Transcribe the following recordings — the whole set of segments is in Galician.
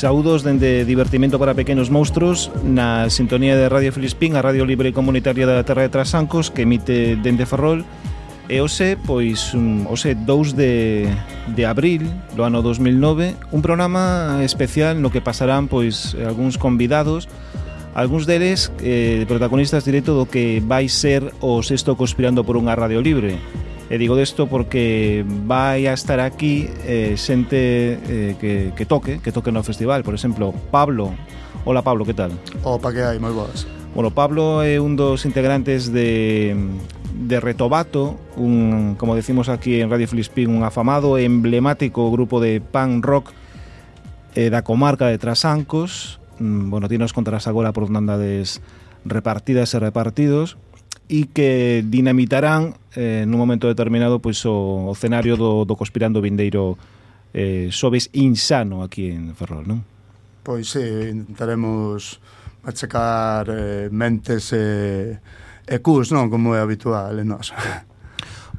Saúdos dende Divertimento para Pequenos Monstruos na sintonía de Radio Filispín, a Radio Libre Comunitaria da Terra de Trasancos que emite dende Ferrol. E hoxe, pois, hoxe 2 de, de abril do ano 2009 un programa especial no que pasarán pois algúns convidados algúns deles eh, protagonistas directo do que vai ser o sexto conspirando por unha radio libre. E digo desto porque vai a estar aquí eh, xente eh, que, que toque, que toque no festival. Por exemplo, Pablo. Hola Pablo, que tal? Opa, que hai, moi boas. Bueno, Pablo é un dos integrantes de, de Retobato, un, como decimos aquí en Radio Filispín, un afamado e emblemático grupo de punk rock eh, da comarca de Trasancos. Mm, bueno, ti nos contarás agora por onde andades repartidas e repartidos e que dinamitarán eh, nun momento determinado pois o, o cenario do, do Conspirando Vindeiro eh, Sobes Insano aquí en Ferrol, non? Pois sí, intentaremos machacar eh, mentes e, eh, e cus, non? Como é habitual en nós.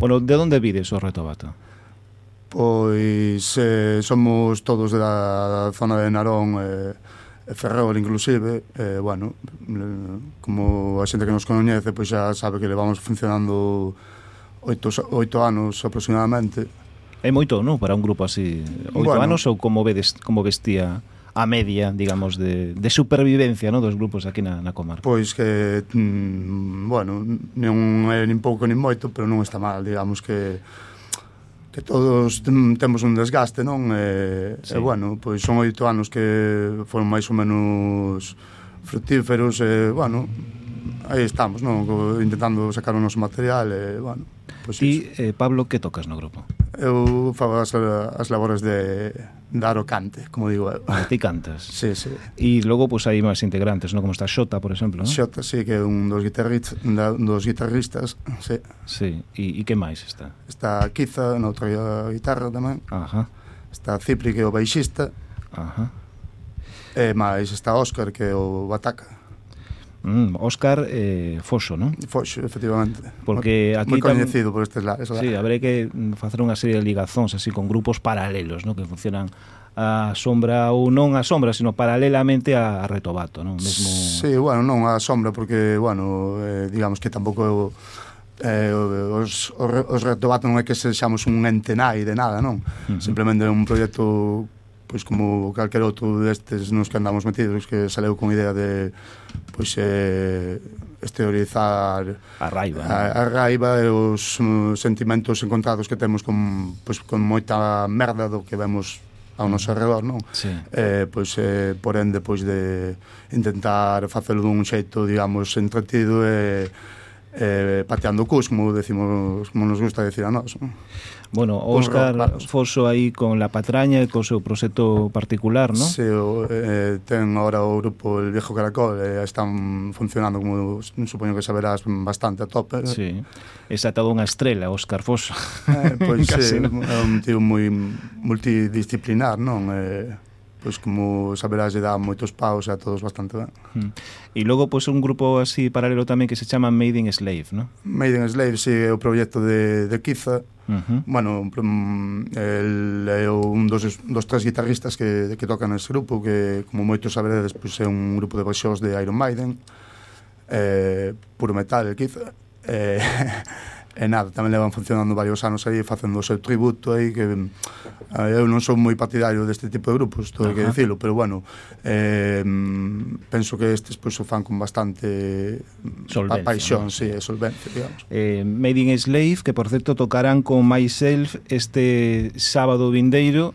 Bueno, de onde vides o reto bata? Pois eh, somos todos da zona de Narón eh, Ferrol inclusive, eh, bueno, como a xente que nos coñece, pois xa sabe que levamos funcionando oito, oito anos aproximadamente. É moito, non? Para un grupo así. Oito bueno, anos ou como, vedes, como vestía a media, digamos, de, de supervivencia no dos grupos aquí na, na comarca? Pois que, mm, bueno, non é nin pouco nin moito, pero non está mal, digamos que que todos temos un desgaste, non? E, sí. e bueno, pois son oito anos que foron máis ou menos frutíferos e, bueno, aí estamos, non? Intentando sacar o noso material e, bueno, pois Ti, eh, Pablo, que tocas no grupo? Eu fago as, as labores de dar o cante, como digo eu. Ah, ti cantas. Sí, sí. E logo pois pues, hai máis integrantes, non como está Xota, por exemplo, non? Xota, sí, que é un dos guitarristas, un dos guitarristas, sí. Sí, e, e que máis está? Está Kiza, na outra guitarra tamén. Ajá. Está Cipri, que é o baixista. Ajá. E máis está Óscar, que é o bataca. Mm, Óscar eh, Foso, non? Foso, efectivamente. Porque aquí moi coñecido por estes lados. Sí, habrá que facer unha serie de ligazóns así con grupos paralelos, non? Que funcionan a sombra ou non a sombra, sino paralelamente a, a Retobato, non? Mesmo... Sí, bueno, non a sombra porque, bueno, eh, digamos que tampouco eh, os, os, os Retobato non é que sexamos un ente nai de nada, non? Uh -huh. Simplemente é un proxecto pois como calquer outro destes nos que andamos metidos pois, que saleu con idea de pois eh, exteriorizar a raiva a, a raiva e os um, sentimentos encontrados que temos con, pois, con moita merda do que vemos ao noso mm. redor, non? Sí. Eh, pois, eh, por ende, pois de intentar facelo dun xeito, digamos, entretido e eh, eh, pateando cus, como decimos, como nos gusta decir a nós. ¿no? Bueno, Óscar Foso aí con La Patraña e co seu proxecto particular, non? Se, eh, ten agora o grupo El Viejo Caracol, eh, están funcionando, como supoño que saberás, bastante a tope. Sí, é atado unha estrela, Óscar Foso. Eh, pois pues, sí, é un tío moi multidisciplinar, non? Eh, pois como saberás, lle dá moitos paus a todos bastante ben. E logo, pois, un grupo así paralelo tamén que se chama Made in Slave, non? Made in Slave, si, sí, é o proxecto de, de Kiza. Uh -huh. Bueno, mm, el, é un dos, dos tres guitarristas que, que tocan ese grupo, que, como moitos saberedes, pois é un grupo de baixos de Iron Maiden, eh, puro metal, Kiza. Eh, E nada, tamén levan funcionando varios anos aí facendo o seu tributo aí que eh, eu non son moi partidario deste tipo de grupos, todo que dicilo, pero bueno, eh, penso que estes pois o fan con bastante solvencia, paixón, ¿no? sí, solvencia, digamos. Eh, Made in Slave, que por certo tocarán con Myself este sábado vindeiro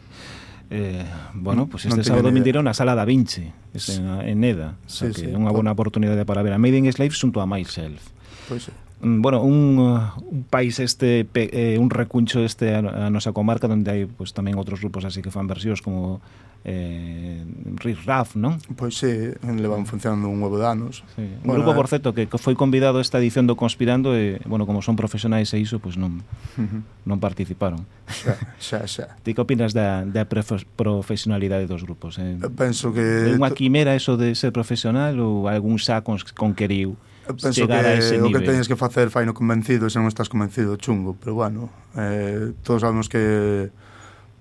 eh, bueno, pues este no sábado vindeiro na sala da Vinci, en, en Eda, sí, o sea que sí, unha boa oportunidade para ver a Made in Slave xunto a Myself. Pois pues sí. Mm, bueno, un, eh, un país este, eh, un recuncho este a, a nosa comarca onde hai pues, tamén outros grupos así que fan versións como eh, Riff Raff, non? Pois sí, levan funcionando un huevo de anos. Sí. Un bueno, grupo, eh... por certo, que foi convidado a esta edición do Conspirando e, bueno, como son profesionais e iso, pois pues non uh -huh. non participaron. Xa, xa, xa. Ti que opinas da, da profesionalidade dos grupos? Eh? Eu penso que... É unha quimera eso de ser profesional ou algún xa con, conqueriu? Penso que. O que teñes que facer faino convencido, se non estás convencido, chungo, pero bueno, eh, todos sabemos que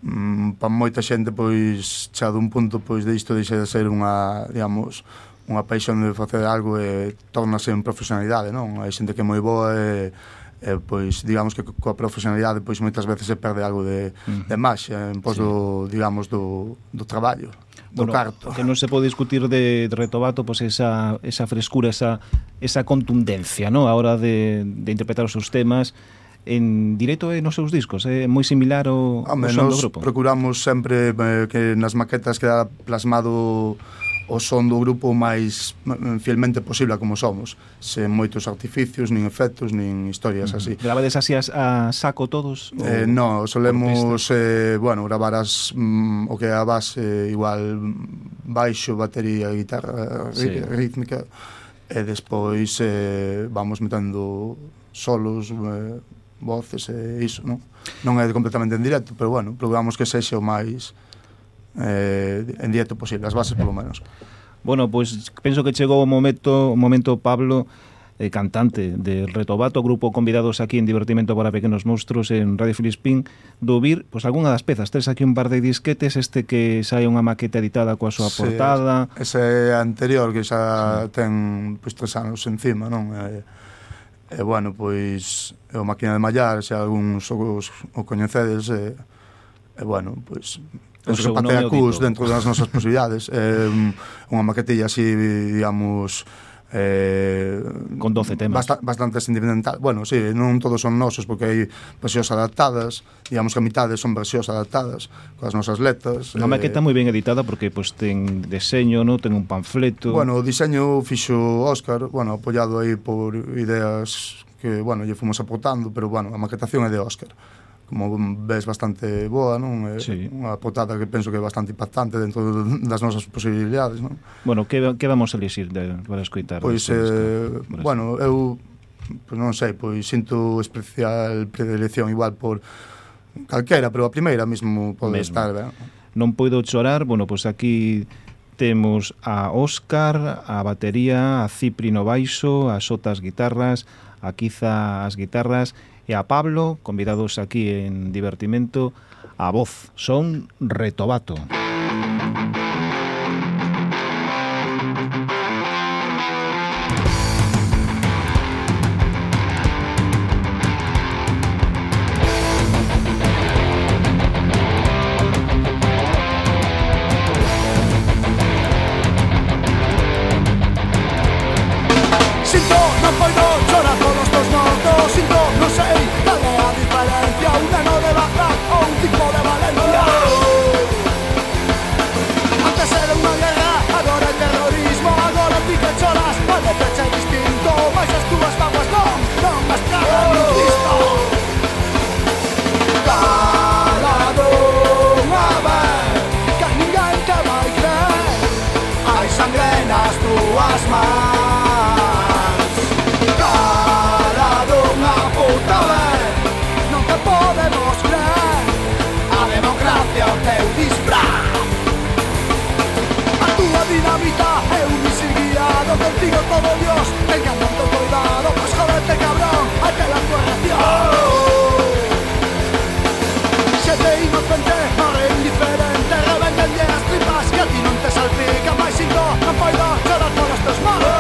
mm, pa moita xente pois xa dun punto pois de isto deixa de ser unha, digamos, unha paixón de facer algo e tornase en profesionalidade, non? Hai xente que é moi boa e eh, pois digamos que coa profesionalidade pois moitas veces se perde algo de, mm. de máxia en pos sí. do, digamos do, do traballo do bueno, carto. Que non se pode discutir de, de Retobato pois esa, esa frescura, esa, esa contundencia ¿no? a hora de, de interpretar os seus temas en directo e nos seus discos, é eh? moi similar ao, ao son do grupo. Procuramos sempre eh, que nas maquetas queda plasmado o son do grupo máis mm, fielmente posible como somos, sen moitos artificios, nin efectos, nin historias uh -huh. así. Gravades así a, a saco todos? Eh, no, solemos eh, bueno, gravar as, mm, o que é a base igual baixo, batería, guitarra sí. rítmica e despois eh, vamos metendo solos, eh, voces e iso, non? Non é completamente en directo, pero bueno, probamos que sexe o máis eh, en directo posible, as bases polo menos. Bueno, pois pues, penso que chegou o momento, o momento Pablo, eh, cantante de Retobato, grupo convidados aquí en Divertimento para Pequenos Monstruos en Radio Filispín, do vir, pois algunha das pezas, tres aquí un par de disquetes, este que sai unha maqueta editada coa súa sí, portada. Ese anterior que xa sí. ten pois, tres anos encima, non? E, e bueno, pois é o Máquina de Mallar, se algúns o, o coñecedes, e, e bueno, pois penso que pateacús dentro das nosas posibilidades. Eh, unha maquetilla así, digamos eh, con 12 temas. bast Bastante independental bueno, sí, non todos son nosos porque hai versións adaptadas. Digamos que a mitade son versións adaptadas coas nosas letras. Unha no, eh, maqueta moi ben editada porque pois, pues, ten deseño, no ten un panfleto. Bueno, o diseño fixo Óscar bueno, apoiado aí por ideas que, bueno, lle fomos aportando pero, bueno, a maquetación é de Óscar como ves bastante boa, non? É sí. unha potada que penso que é bastante impactante dentro das nosas posibilidades, non? Bueno, que, que vamos a elixir de, para escoitar? Pois, eh, bueno, eu pois non sei, pois sinto especial predilección igual por calquera, pero a primeira mesmo pode mesmo. estar, ben? Non poido chorar, bueno, pois aquí temos a Óscar, a batería, a Cipri no baixo, a Sotas guitarras, a Quiza as guitarras e a Pablo, convidados aquí en Divertimento, a voz, son Retobato. Retobato. sangre nas túas mans. Cara dunha puta ben Non te podemos crer A democracia o teu disfraz. A túa dinamita é un misil guiado Contigo todo Dios. Tenga tanto cuidado Pois jodete cabrón Até la coerción oh, oh. Se te Los modos.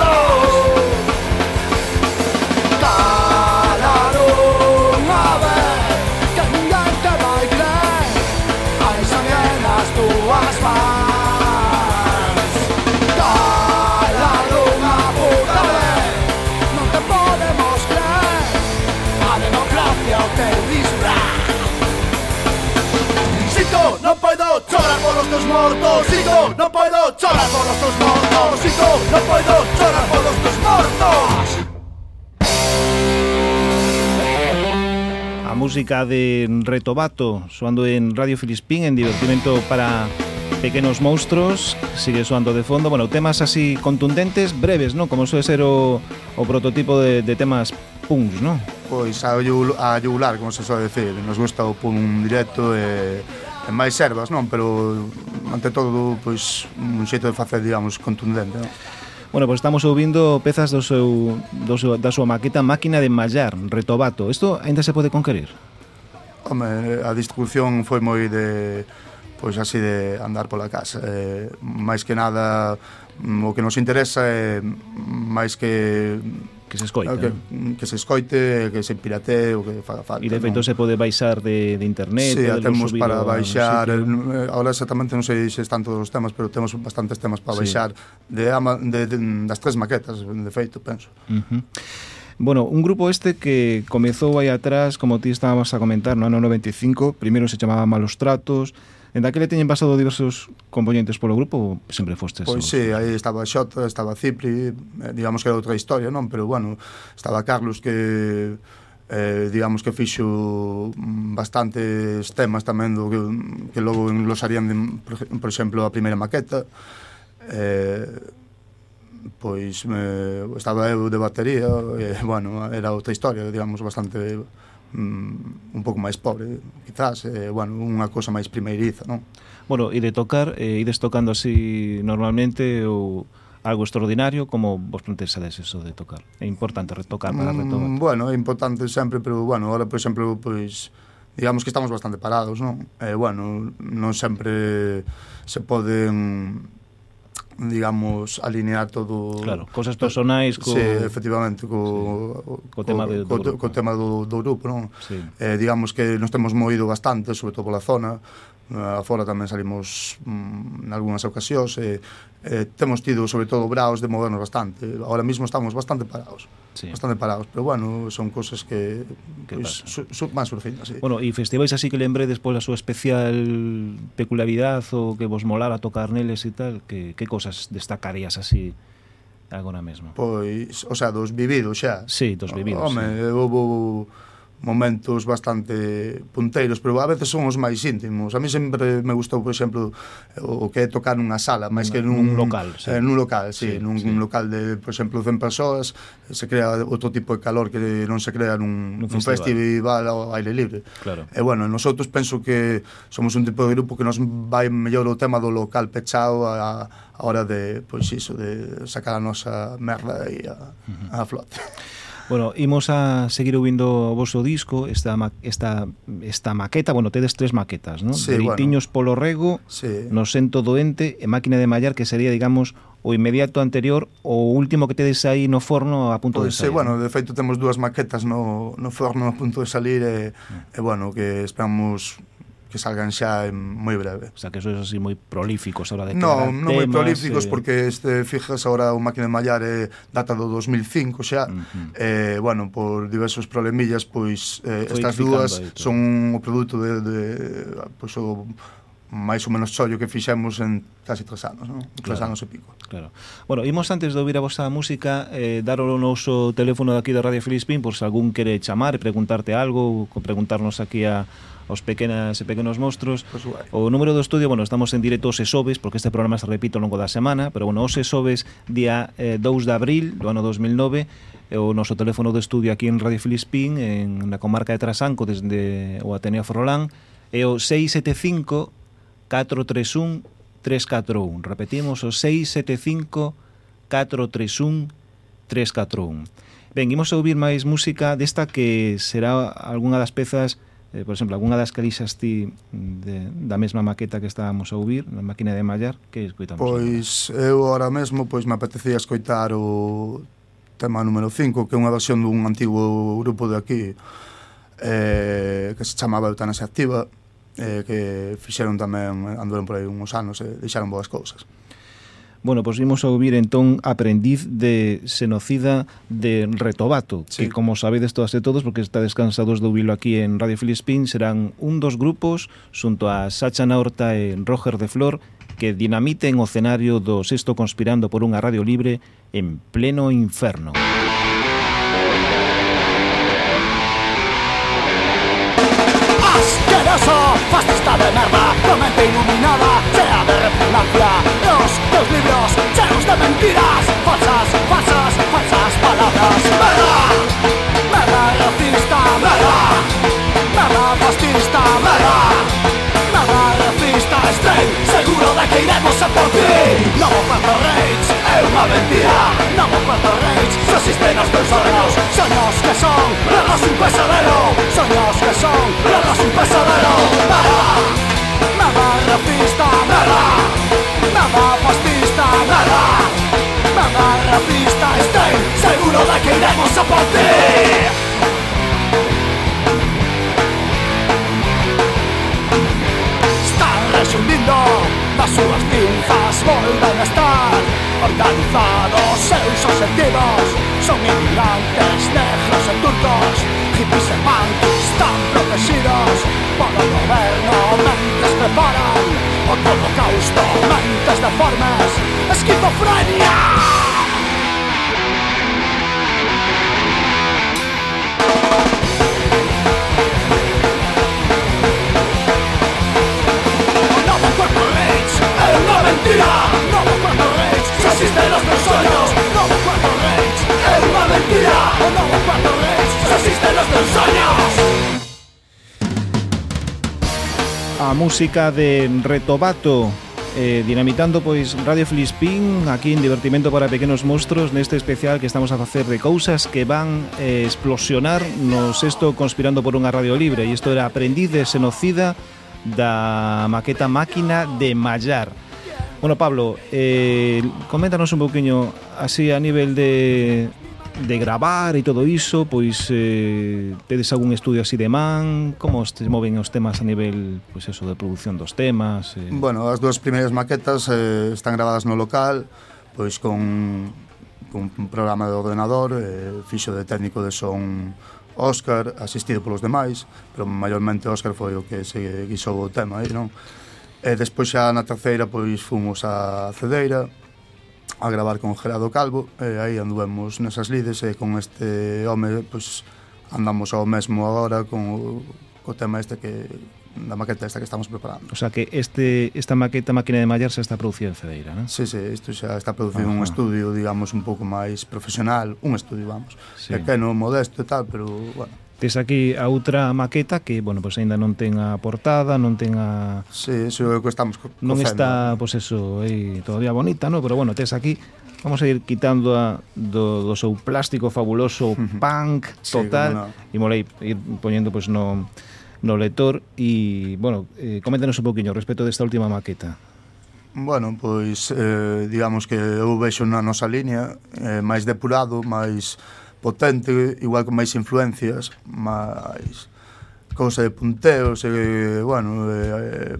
Chorar polos teus mortos Sinto, non poido chorar polos teus mortos Sinto, non poido chorar polos teus mortos A música de Retobato soando en Radio Filispín en divertimento para pequenos monstruos sigue soando de fondo bueno, temas así contundentes, breves, ¿no? como suele ser o, o prototipo de, de temas punks, ¿no? Pois a, yul, a yugular, como se soe decir, nos gusta o pun directo e, e máis servas, non? Pero ante todo, pois, un xeito de facer, digamos, contundente, non? Bueno, pois pues estamos ouvindo pezas do seu, do seu, da súa maqueta Máquina de Mallar, Retobato. Isto ainda se pode conquerir? Home, a distribución foi moi de pois así de andar pola casa. Eh, máis que nada mm, o que nos interesa é máis que que se escoita. Que, que se escoite, que se piratee, o que faga falta. E de feito no? se pode baixar de, de internet. Sí, temos para baixar, eh, ahora exactamente non sei se están todos os temas, pero temos bastantes temas para sí. baixar de, ama, de, de, das tres maquetas, de feito, penso. Uh -huh. Bueno, un grupo este que comezou aí atrás, como ti estábamos a comentar, no ano 95, primeiro se chamaba Malos Tratos, En daquele teñen pasado diversos componentes polo grupo ou sempre fostes? Pois os... sí, aí estaba Xota, estaba Cipri, eh, digamos que era outra historia, non? Pero bueno, estaba Carlos que eh, digamos que fixo mm, bastantes temas tamén do que, que logo englosarían, de, por exemplo, a primeira maqueta. Eh, pois eh, estaba eu de batería e, eh, bueno, era outra historia, digamos, bastante mm, un pouco máis pobre, quizás, eh, bueno, unha cousa máis primeiriza, non? Bueno, e de tocar, eh, ides tocando así normalmente ou algo extraordinario, como vos plantexades eso de tocar? É importante retocar para mm, retomar? Mm, bueno, é importante sempre, pero, bueno, ahora, por exemplo, pois, digamos que estamos bastante parados, non? Eh, bueno, non sempre se poden digamos, alinear todo... Claro, cosas personais co... Sí, efectivamente, co, sí. co, tema, de, co, do, co, co tema do, do grupo, non? Sí. Eh, digamos que nos temos moído bastante, sobre todo pola zona, Eh, afora tamén salimos mm, algunhas ocasións e, e temos tido sobre todo braos de movernos bastante ahora mismo estamos bastante parados sí. bastante parados pero bueno son cosas que, que pois, su, su, van surgindo sí. bueno e festivais así que lembre despois a súa especial peculiaridade ou que vos molara tocar neles e tal que, que cosas destacarías así agora mesmo pois o sea dos vividos xa sí dos vividos home sí. eu vou momentos bastante punteiros, pero a veces son os máis íntimos. A mí sempre me gustou, por exemplo, o que é tocar nunha sala, máis que nun, nun local, sí. eh, nun local, sí, sí nun sí. local de, por exemplo, 100 persoas, se crea outro tipo de calor que non se crea nun, nun festival. festival ao aire libre. Claro. E bueno, nosotros penso que somos un tipo de grupo que nos vai mellor o tema do local pechado a, a hora de, pois iso, de sacar a nosa merda e a, uh -huh. a flote. Bueno, imos a seguir ouvindo o vosso disco, esta, ma esta, esta maqueta, bueno, tedes tres maquetas, non? Sí, Deritiños bueno. polo rego, sí. No sento doente e Máquina de mallar, que sería, digamos, o inmediato anterior o último que tedes aí no forno a punto pois, de salir. Sí, bueno, de feito temos dúas maquetas no, no forno a punto de salir e, e bueno, que esperamos que salgan xa en moi breve. O sea, que sois así moi prolíficos a hora de No, non moi prolíficos eh... porque este fijas agora o máquina de mallar eh, data do 2005 xa. Uh -huh. Eh, bueno, por diversos problemillas pois eh, Foi estas dúas son o produto de, de pois o máis ou menos chollo que fixemos en casi tres anos, non? Tres claro. anos e pico. Claro. Bueno, imos antes de ouvir a vosa música eh, dar o noso teléfono aquí da Radio Filispín por se algún quere chamar e preguntarte algo ou preguntarnos aquí a aos pequenas e pequenos monstruos. O número do estudio, bueno, estamos en directo os esobes, porque este programa se repite ao longo da semana, pero bueno, os esobes, día eh, 2 de abril do ano 2009, eh, o noso teléfono de estudio aquí en Radio Filispín, en na comarca de Trasanco, desde o Ateneo Frolán, é o 675 431 341. Repetimos o 675 431 341. Ben, imos a ouvir máis música desta que será algunha das pezas Eh, por exemplo, algunha das que ti mm, de, da mesma maqueta que estábamos a ouvir, na máquina de mallar, que escoitamos? Pois agora? eu ahora mesmo pois me apetecía escoitar o tema número 5, que é unha versión dun antigo grupo de aquí, eh, que se chamaba Eutanasia Activa, eh, que fixeron tamén, andaron por aí uns anos e eh, deixaron boas cousas. Bueno, pois pues, imos a ouvir entón Aprendiz de Xenocida de Retobato, sí. que como sabedes todas e todos, porque está descansados de ouvilo aquí en Radio Filispín, serán un dos grupos xunto a Sacha Naorta e Roger de Flor que dinamiten o cenario do Sexto Conspirando por unha radio libre en pleno inferno. Asqueroso, fascista de merda, mente iluminada, sea de repugnancia Los, los libros, llenos de mentiras. Falsas, falsas, falsas palabras. Merda, merda racista Merda, merda fascista Merda, merda racista. Estoy seguro de que iremos a por ti. Novo Puerto Rage, é unha mentira. Novo Puerto Rage, só existen os teus sonhos Sonhos que son, relas un pesadero. Sonhos que son, relas un pesadero. Merda, merda racista Merda, merda fascista Merda, merda racista Estoy seguro de que iremos a por ti. Resumindo das súas cinzas Volven a estar. Organizados Seus objetivos son inmigrantes Negros e turcos hippiesemantes estão protegidos por el gobierno Mentes es otro holocausto mentes deformes esquizofrenia. Nuevo cuerpo rich é uma mentira. Nuevo cuerpo rich se asisten los sueños. Nuevo cuerpo rich es una mentira. Nuevo cuerpo rich teus sueños. A música de Retobato eh, dinamitando pois Radio Filispín aquí en Divertimento para Pequenos Monstros neste especial que estamos a facer de cousas que van eh, explosionar no sexto Conspirando por unha Radio Libre e isto era Aprendiz de Xenocida da maqueta Máquina de Mallar Bueno, Pablo, eh, coméntanos un poquinho así a nivel de de gravar e todo iso, pois eh, tedes algún estudio así de man? Como os moven os temas a nivel, pois eso, de produción dos temas? Eh? Bueno, as dúas primeiras maquetas eh, están grabadas no local, pois con, con un programa de ordenador, eh, fixo de técnico de son Óscar, asistido polos demais, pero maiormente Óscar foi o que se guisou o tema aí, non? E despois xa na terceira pois fomos a Cedeira, a gravar con Gerardo Calvo e aí anduvemos nesas lides e con este home pois, andamos ao mesmo agora con o, co tema este que da maqueta esta que estamos preparando. O sea que este esta maqueta máquina de mallar se está producida en Cedeira, non? Sí, sí, isto xa está producido un estudio, digamos, un pouco máis profesional, un estudio, vamos. Sí. Pequeno, modesto e tal, pero, bueno, Tes aquí a outra maqueta que, bueno, pois aínda non ten a portada, non ten a... Sí, iso é o que estamos co Non cocendo. está, pois eso, aí, todavía bonita, no, Pero bueno, tes aquí Vamos a ir quitando a, do, do seu plástico fabuloso punk total sí, no. e molei ir poñendo pois, no, no lector e, bueno, eh, coméntanos un poquinho respecto desta última maqueta. Bueno, pois eh, digamos que eu vexo na nosa línea eh, máis depurado, máis potente, igual con máis influencias, máis cousa de punteos e, bueno, e, e,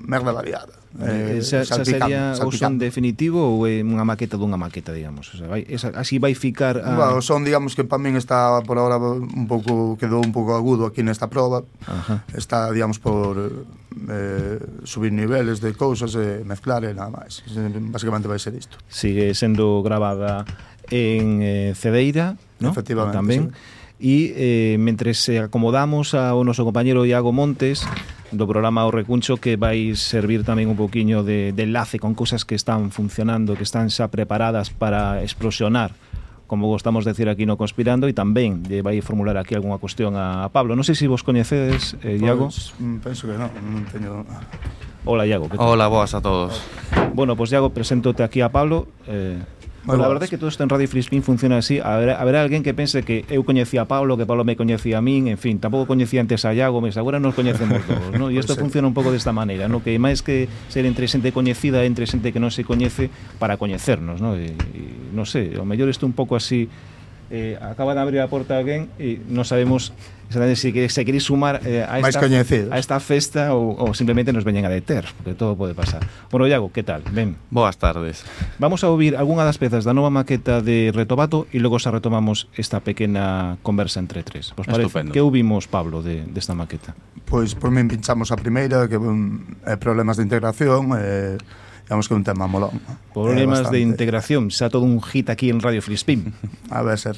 merda variada. Eh, eh esa, esa sería o son definitivo ou é unha maqueta dunha maqueta, digamos? O sea, vai, esa, así vai ficar... A... Bueno, o son, digamos, que para min está por ahora un pouco, quedou un pouco agudo aquí nesta prova. Ajá. Está, digamos, por eh, subir niveles de cousas e eh, mezclar e nada máis. Basicamente vai ser isto. Sigue sendo gravada en eh, Cedeira, ¿no? Efectivamente, tamén. Sí. E eh, mentre se acomodamos ao noso compañero Iago Montes do programa O Recuncho que vai servir tamén un poquiño de, de enlace con cousas que están funcionando, que están xa preparadas para explosionar como gostamos de decir aquí no Conspirando e tamén lle vai formular aquí algunha cuestión a, a Pablo. Non sei se vos coñecedes, eh, pois, Iago. Mm, penso que non, non teño... Hola, Iago. Que Hola, boas a todos. Bueno, pois, pues, Iago, preséntote aquí a Pablo. Eh, Bueno, a verdade é que todo isto en Radio Filispín funciona así. Haberá, haberá alguén que pense que eu coñecía a Pablo, que Pablo me coñecía a min, en fin, tampouco coñecía antes a Iago, mes agora nos coñecemos todos, ¿no? E isto pues funciona un pouco desta maneira, ¿no? Que máis que ser entre xente coñecida, entre xente que non se coñece para coñecernos, ¿no? E, e non sei, o mellor isto un pouco así eh, acaba de abrir a porta alguén e non sabemos exactamente se, si se queres sumar eh, a, esta, a esta festa ou, ou simplemente nos veñen a deter, porque todo pode pasar. Bueno, Iago, que tal? Ben. Boas tardes. Vamos a ouvir algunha das pezas da nova maqueta de Retobato e logo xa retomamos esta pequena conversa entre tres. Vos parece? Estupendo. Que ouvimos, Pablo, de, desta de maqueta? Pois, por min pinchamos a primeira, que um, eh, problemas de integración, eh, digamos que un tema molón. Problemas eh, de integración, se ha todo un hit aquí en Radio Flispin. A ver, ser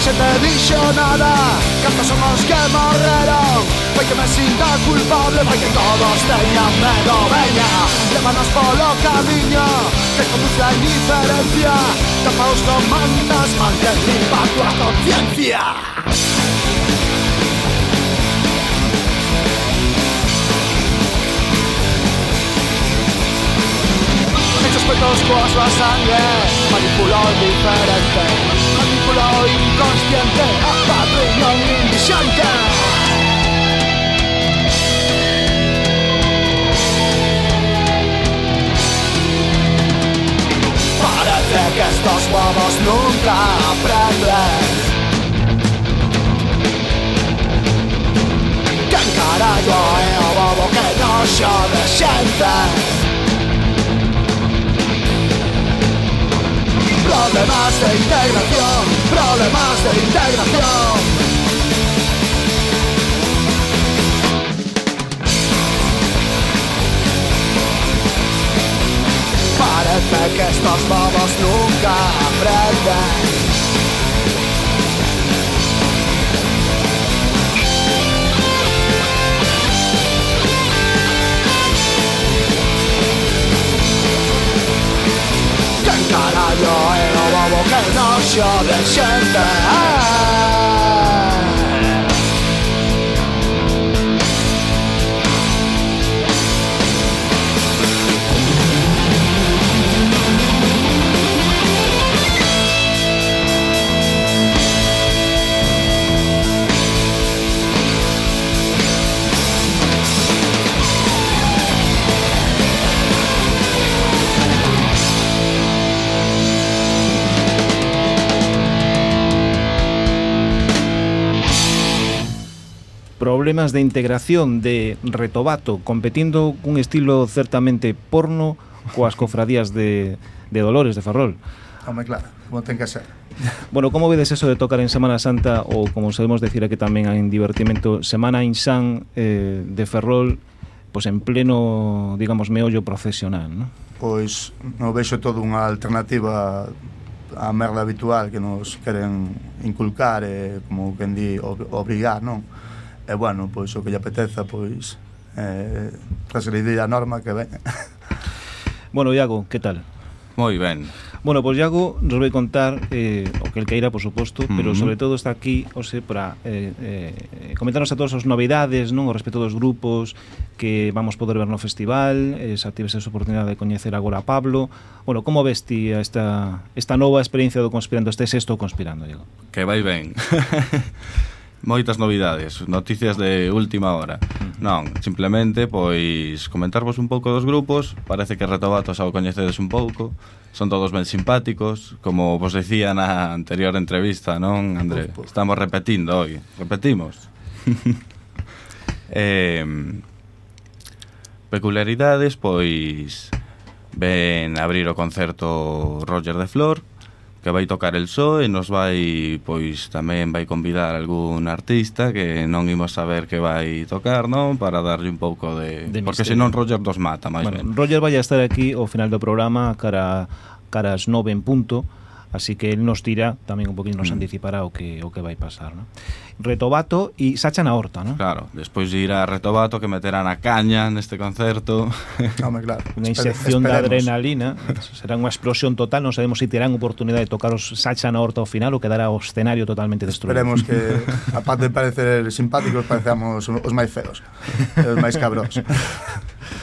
Yo te he Es camarero, que machine ta culpable, que tava estirando a merda, venga. Le van aspolo caminho, se começou a risar ansia, te indiferencia no mantas, mantas, riba tu a tocar bien bien. Me que espetao os corasua diferente ridículo inconsciente Apadrino mi brillante Parece que estos bobos nunca aprenden Que encara jo he eh, bobo que no s'ho deixenta Problemas de integración problemas de integración. Parece que estos bobos nunca aprenden. Carallo Enough, jag the champion problemas de integración de Retobato competindo cun estilo certamente porno coas cofradías de, de Dolores de Ferrol. Home, claro, como ten que ser. Bueno, como vedes eso de tocar en Semana Santa ou como sabemos decir aquí tamén en divertimento Semana Insan eh, de Ferrol pois en pleno, digamos, meollo profesional, non? Pois non vexo todo unha alternativa á merda habitual que nos queren inculcar e eh, como quen di obrigar, non? e bueno, pois o que lle apeteza, pois eh, transgredir a norma que ven bueno, Iago, que tal? Moi ben. Bueno, pois Iago nos vai contar eh, o que el queira, por suposto, mm -hmm. pero sobre todo está aquí, ose, para eh, eh, comentarnos a todas as novidades, non, o respecto dos grupos que vamos poder ver no festival, eh, xa tives esa oportunidade de coñecer agora a Pablo. Bueno, como ves ti esta, esta nova experiencia do Conspirando, este sexto Conspirando, Iago? Que vai ben. moitas novidades, noticias de última hora. Non, simplemente pois comentarvos un pouco dos grupos, parece que Retobatos ao coñecedes un pouco, son todos ben simpáticos, como vos decía na anterior entrevista, non, André? Estamos repetindo hoy, repetimos. eh, peculiaridades, pois ven abrir o concerto Roger de Flor, que vai tocar el só e nos vai, pois, tamén vai convidar algún artista que non imos saber que vai tocar, non? Para darlle un pouco de... de Porque misterio. senón Roger dos mata, máis bueno, ben. Roger vai a estar aquí ao final do programa cara, cara as nove en punto, así que el nos dirá tamén un poquinho nos mm. anticipará o que o que vai pasar, ¿no? Retobato e Sacha na Horta, ¿no? Claro, despois de ir a Retobato que meterán a caña neste concerto. Home, claro. Unha inserción de adrenalina, será unha explosión total, non sabemos se si terán oportunidade de tocar os Sacha na Horta ao final ou quedará o escenario totalmente destruído. Esperemos que aparte de parecer simpáticos, parecemos os máis feos, os máis cabróns.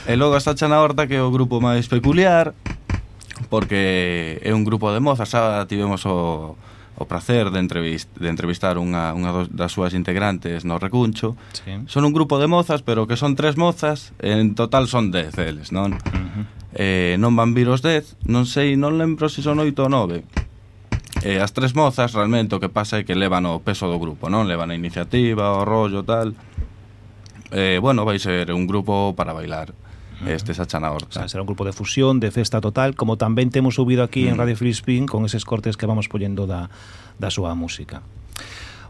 e logo está Chana Horta que é o grupo máis peculiar, porque é un grupo de mozas, xa tivemos o o prazer de, entrevist, de entrevistar unha, unha das súas integrantes no Recuncho. Sí. Son un grupo de mozas, pero que son tres mozas, en total son dez deles, non? Uh -huh. eh, non van vir os dez, non sei, non lembro se son oito ou nove. Eh, as tres mozas, realmente, o que pasa é que levan o peso do grupo, non? Levan a iniciativa, o rollo, tal. Eh, bueno, vai ser un grupo para bailar uh -huh. estes a Chana Horta. O sea, será un grupo de fusión, de festa total, como tamén temos subido aquí uh en mm. Radio Filispín con eses cortes que vamos poñendo da, da súa música.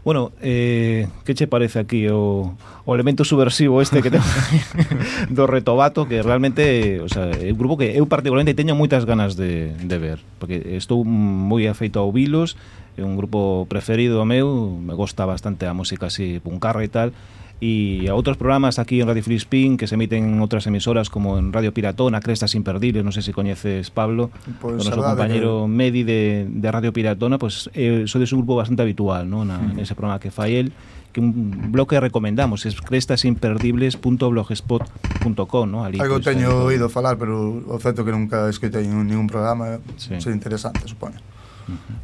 Bueno, eh, que che parece aquí o, o elemento subversivo este que ten, do retobato que realmente, o sea, é un grupo que eu particularmente teño moitas ganas de, de ver, porque estou moi afeito ao Vilos, é un grupo preferido meu, me gosta bastante a música así puncarra e tal, e a outros programas aquí en Radio Filispín que se emiten en outras emisoras como en Radio Piratona, Crestas Imperdibles, non sei se coñeces Pablo, pois, pues, o noso compañeiro que... Medi de, de Radio Piratona, pois pues, eh, sodes un grupo bastante habitual, non? Na, mm. nese programa que fai el que un bloque recomendamos es crestasimperdibles.blogspot.com ¿no? Ali, Algo pues, teño oído falar pero o certo que nunca escoitei ningún programa sí. ser interesante, supoño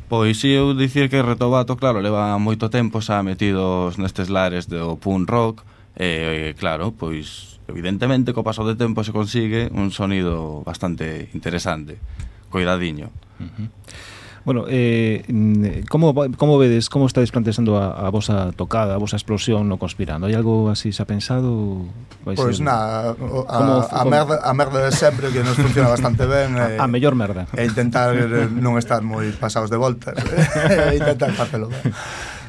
Pois si eu dicir que Retobato, claro, leva moito tempo xa metidos nestes lares do punk rock e, e claro, pois evidentemente co paso de tempo se consigue un sonido bastante interesante, coidadiño. Uh -huh. Bueno, eh, como, como vedes, como estáis plantexando a, a vosa tocada, a vosa explosión no conspirando? Hai algo así xa pensado? Pois pues ser... na, a, como, a, a, merda, a merda de sempre que nos funciona bastante ben eh, a, a eh, mellor merda. E intentar eh, non estar moi pasados de voltas, e eh, intentar facelo ben.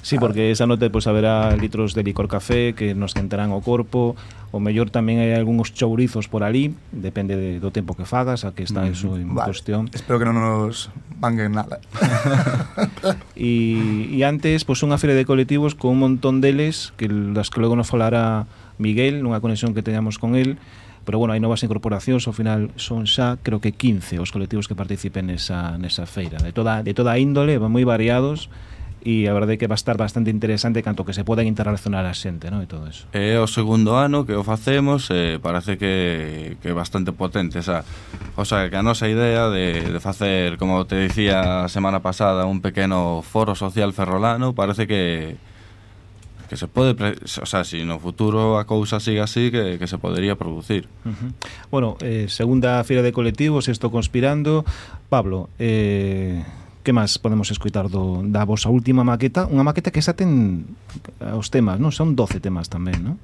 Sí, porque esa noite pois pues, haberá litros de licor café que nos quentarán o corpo, o mellor tamén hai algúns chourizos por ali, depende de, do tempo que fagas, a que está mm, eso en vale. cuestión. Espero que non nos manguen nada. e, e antes, pois pues, unha feria de colectivos con un montón deles, que das que logo nos falará Miguel, nunha conexión que teñamos con el, pero bueno, hai novas incorporacións, ao final son xa creo que 15 os colectivos que participen nesa, nesa feira, de toda, de toda índole, moi variados, e a verdade é que va a estar bastante interesante canto que se poden interrelacionar a xente, non? E todo eso. É o segundo ano que o facemos e parece que, que é bastante potente esa, o sea, que a nosa idea de, de facer, como te dicía a semana pasada, un pequeno foro social ferrolano, parece que que se pode, pre... o sea, se si no futuro a cousa siga así, que, que se podería producir. Uh -huh. Bueno, eh, segunda feira de colectivos, estou conspirando. Pablo, eh, que máis podemos escutar do, da vosa última maqueta? Unha maqueta que xa ten eh, os temas, non? Son 12 temas tamén, non?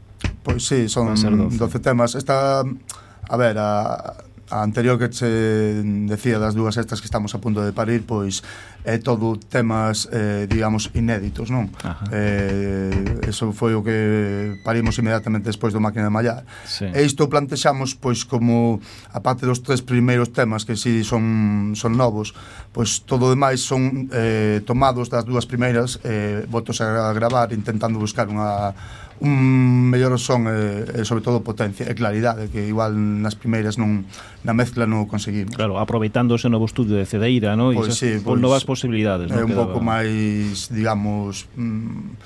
Pois sí, son 12. 12 temas. Esta, a ver, a, a anterior que che decía das dúas estas que estamos a punto de parir, pois é todo temas, eh, digamos, inéditos, non? Ajá. Eh, eso foi o que parimos inmediatamente despois do Máquina de Mallar. Sí. E isto plantexamos, pois, como a parte dos tres primeiros temas que si son, son novos, pois todo o demais son eh, tomados das dúas primeiras, eh, votos a gravar, intentando buscar unha un mellor son e, e sobre todo potencia e claridade que igual nas primeiras non na mezcla non conseguimos. Claro, aproveitando ese novo estudio de Cedeira, non? Pois, sí, pois, novas posibilidades, non? É un pouco máis, digamos, mm,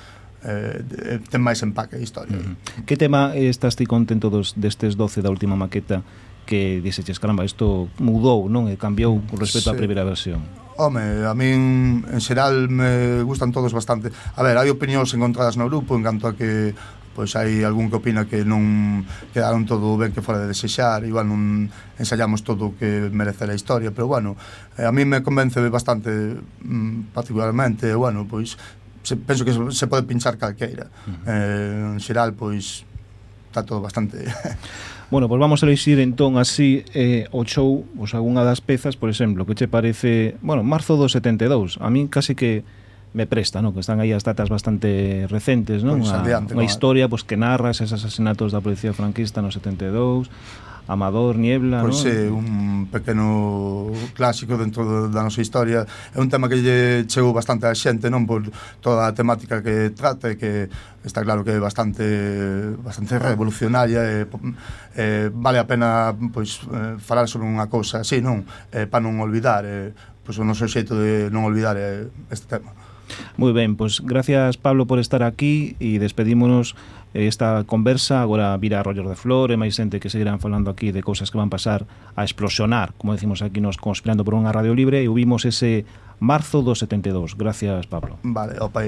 eh, ten máis empaque a historia. Uh -huh. Que tema estás ti contento dos, destes 12 da última maqueta que dixeches, caramba, isto mudou, non? E cambiou con respecto sí. á primeira versión. Home, a min en xeral me gustan todos bastante. A ver, hai opinións encontradas no grupo en canto a que pois hai algún que opina que non quedaron todo ben que fora de desexar, igual non ensayamos todo o que merece a historia, pero bueno, eh, a mí me convence bastante mm, particularmente, bueno, pois se, penso que se pode pinchar calqueira. Uh -huh. Eh, en xeral, pois está todo bastante Bueno, pois pues vamos a elixir entón así eh, o show, pois pues, algunha das pezas, por exemplo, que che parece, bueno, marzo do 72, a min casi que me presta, ¿no? que están aí as datas bastante recentes, non? Pois, unha, unha historia pois, que narra esos asesinatos da policía franquista no 72, Amador, Niebla... Pois non? é, un pequeno clásico dentro da nosa historia. É un tema que lle chegou bastante a xente, non? Por toda a temática que trata e que está claro que é bastante bastante revolucionaria e, e vale a pena pois eh, falar sobre unha cousa así, non? Eh, e, para non olvidar, e, pois o noso xeito de non olvidar este tema. Moi ben, pois gracias Pablo por estar aquí e despedímonos eh, esta conversa agora vira rollos de flor e máis xente que seguirán falando aquí de cousas que van pasar a explosionar, como decimos aquí nos conspirando por unha radio libre e vimos ese marzo do 72. Gracias Pablo. Vale, opa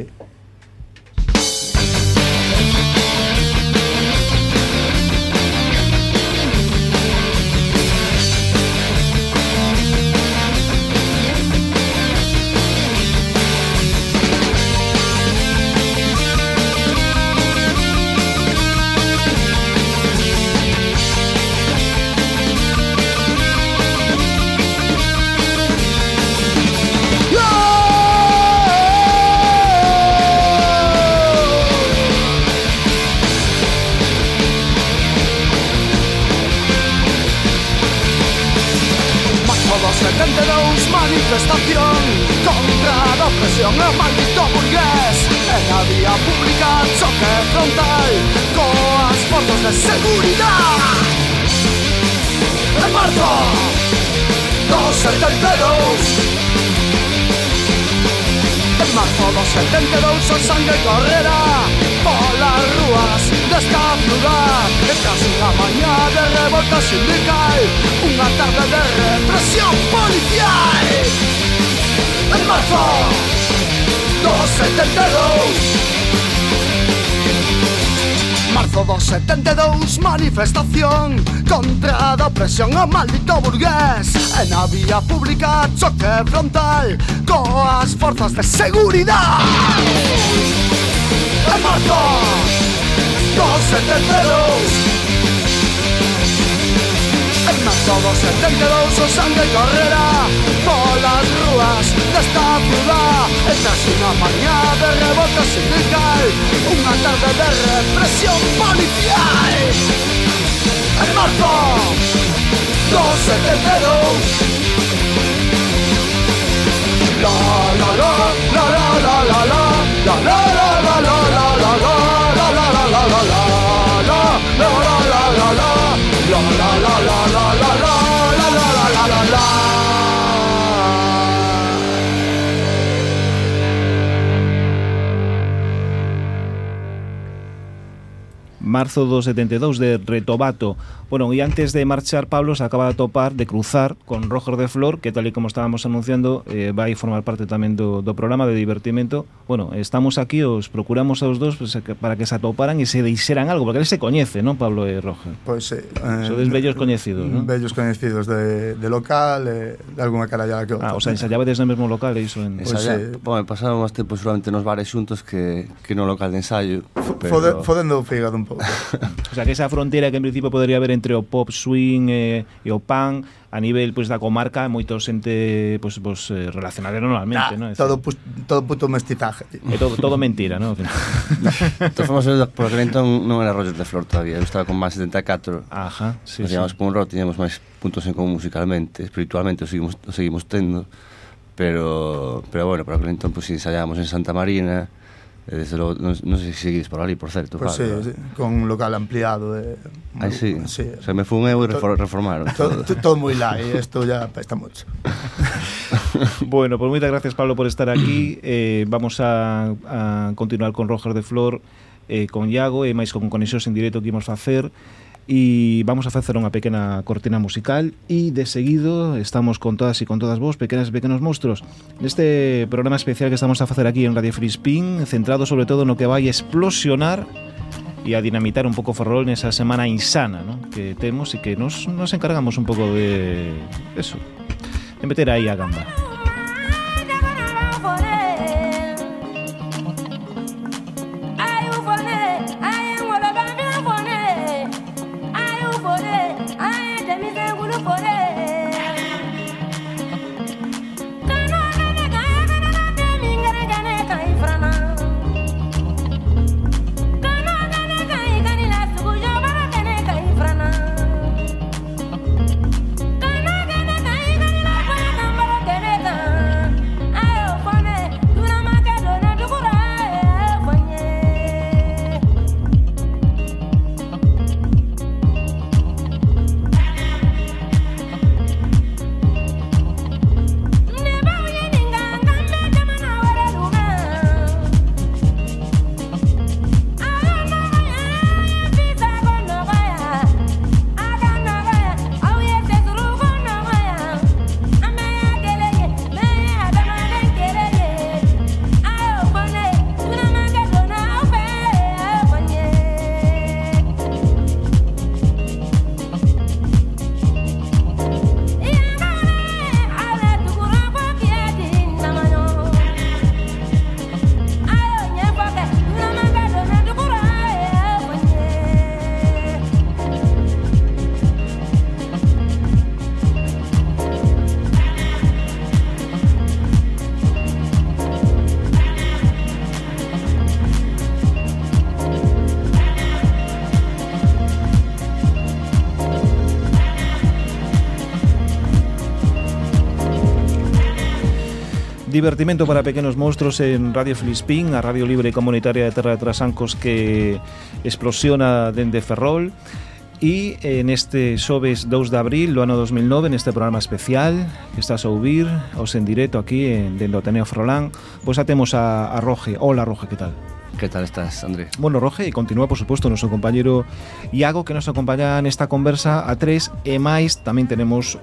Ma todos 72 o sangue correrá. Polas rúas desta ciudad É casi unha mañá de revolta sindical Unha tarde de represión policial. En marzo dos 72 marzo do 72 manifestación Contra a opresión ao maldito burgués. En a vía pública choque frontal Coas forzas de seguridade En marzo do 72 Somos 72 Usando y Correra por las rúas de esta ciudad. Esta es una mañana de rebote sindical Una tarde de represión policial. El marco 272 La la la la la la la la la la la. marzo do 72 de Retobato. Bueno, y antes de marchar, Pablo se acaba de topar, de cruzar con Roger de Flor, que tal e como estábamos anunciando, eh, vai formar parte tamén do, do programa de divertimento. Bueno, estamos aquí, os procuramos aos dos pues, para que se atoparan e se deixeran algo, porque eles se coñece, non, Pablo e Roger? Pois, pues, eh, Sodes eh, bellos coñecidos, non? Bellos coñecidos de, de local, eh, de alguna carallada que outra. Ah, o sea, ensayabades no mesmo local, ¿eh? e iso en... Pues, Ensaya, eh, bueno, pasaron más tempo seguramente nos bares xuntos que, que no local de ensayo. Pero... Fodendo o fígado un pouco. o sea, que esa fronteira que en principio podría haber entre o pop swing e, e o punk a nivel pois da comarca moito xente pois pois eh, relacionada normalmente, nah, no, Todo pues, todo puto mestizaje. E todo todo mentira, ¿no? Entón fomos por aquel entón non era Roger de Flor todavía, eu estaba con máis 74. Ajá, sí, Nos sí. Nos un rock, tiñamos máis puntos en común musicalmente, espiritualmente o seguimos o seguimos tendo, pero pero bueno, por aquel entón pois pues, ensayábamos en Santa Marina, Eh, desde logo, non, non sei se seguides por ali, por certo pues claro, eh. ah, sí, sí, con local ampliado eh, Aí sí, sí. se me fun eu e reformaron Todo, todo, todo moi lá, e isto ya pesta moito Bueno, pues moitas gracias Pablo por estar aquí. Eh, Vamos a, a continuar con Roger de Flor eh, con Iago e máis con conexións en directo que imos facer. E vamos a facer unha pequena cortina musical E de seguido estamos con todas e con todas vos Pequenas e pequenos monstruos. Neste programa especial que estamos a facer aquí en Radio Frispín Centrado sobre todo no que vai a explosionar e a dinamitar un pouco Ferrol nesa semana insana que temos e que nos, nos encargamos un pouco de eso de meter aí a gamba Divertimento para pequenos monstruos en Radio Filispín, a Radio Libre Comunitaria de Terra de Trasancos que explosiona dende Ferrol. E eh, en este xoves 2 de abril do ano 2009 neste programa especial que estás a ouvir os en directo aquí en, dende o Ateneo Frolán pois pues, a temos a, a Roge Hola Roge, que tal? Que tal estás, André? Bueno, Roge, e continúa, por suposto, o noso compañero Iago, que nos acompaña nesta conversa a tres, e máis tamén tenemos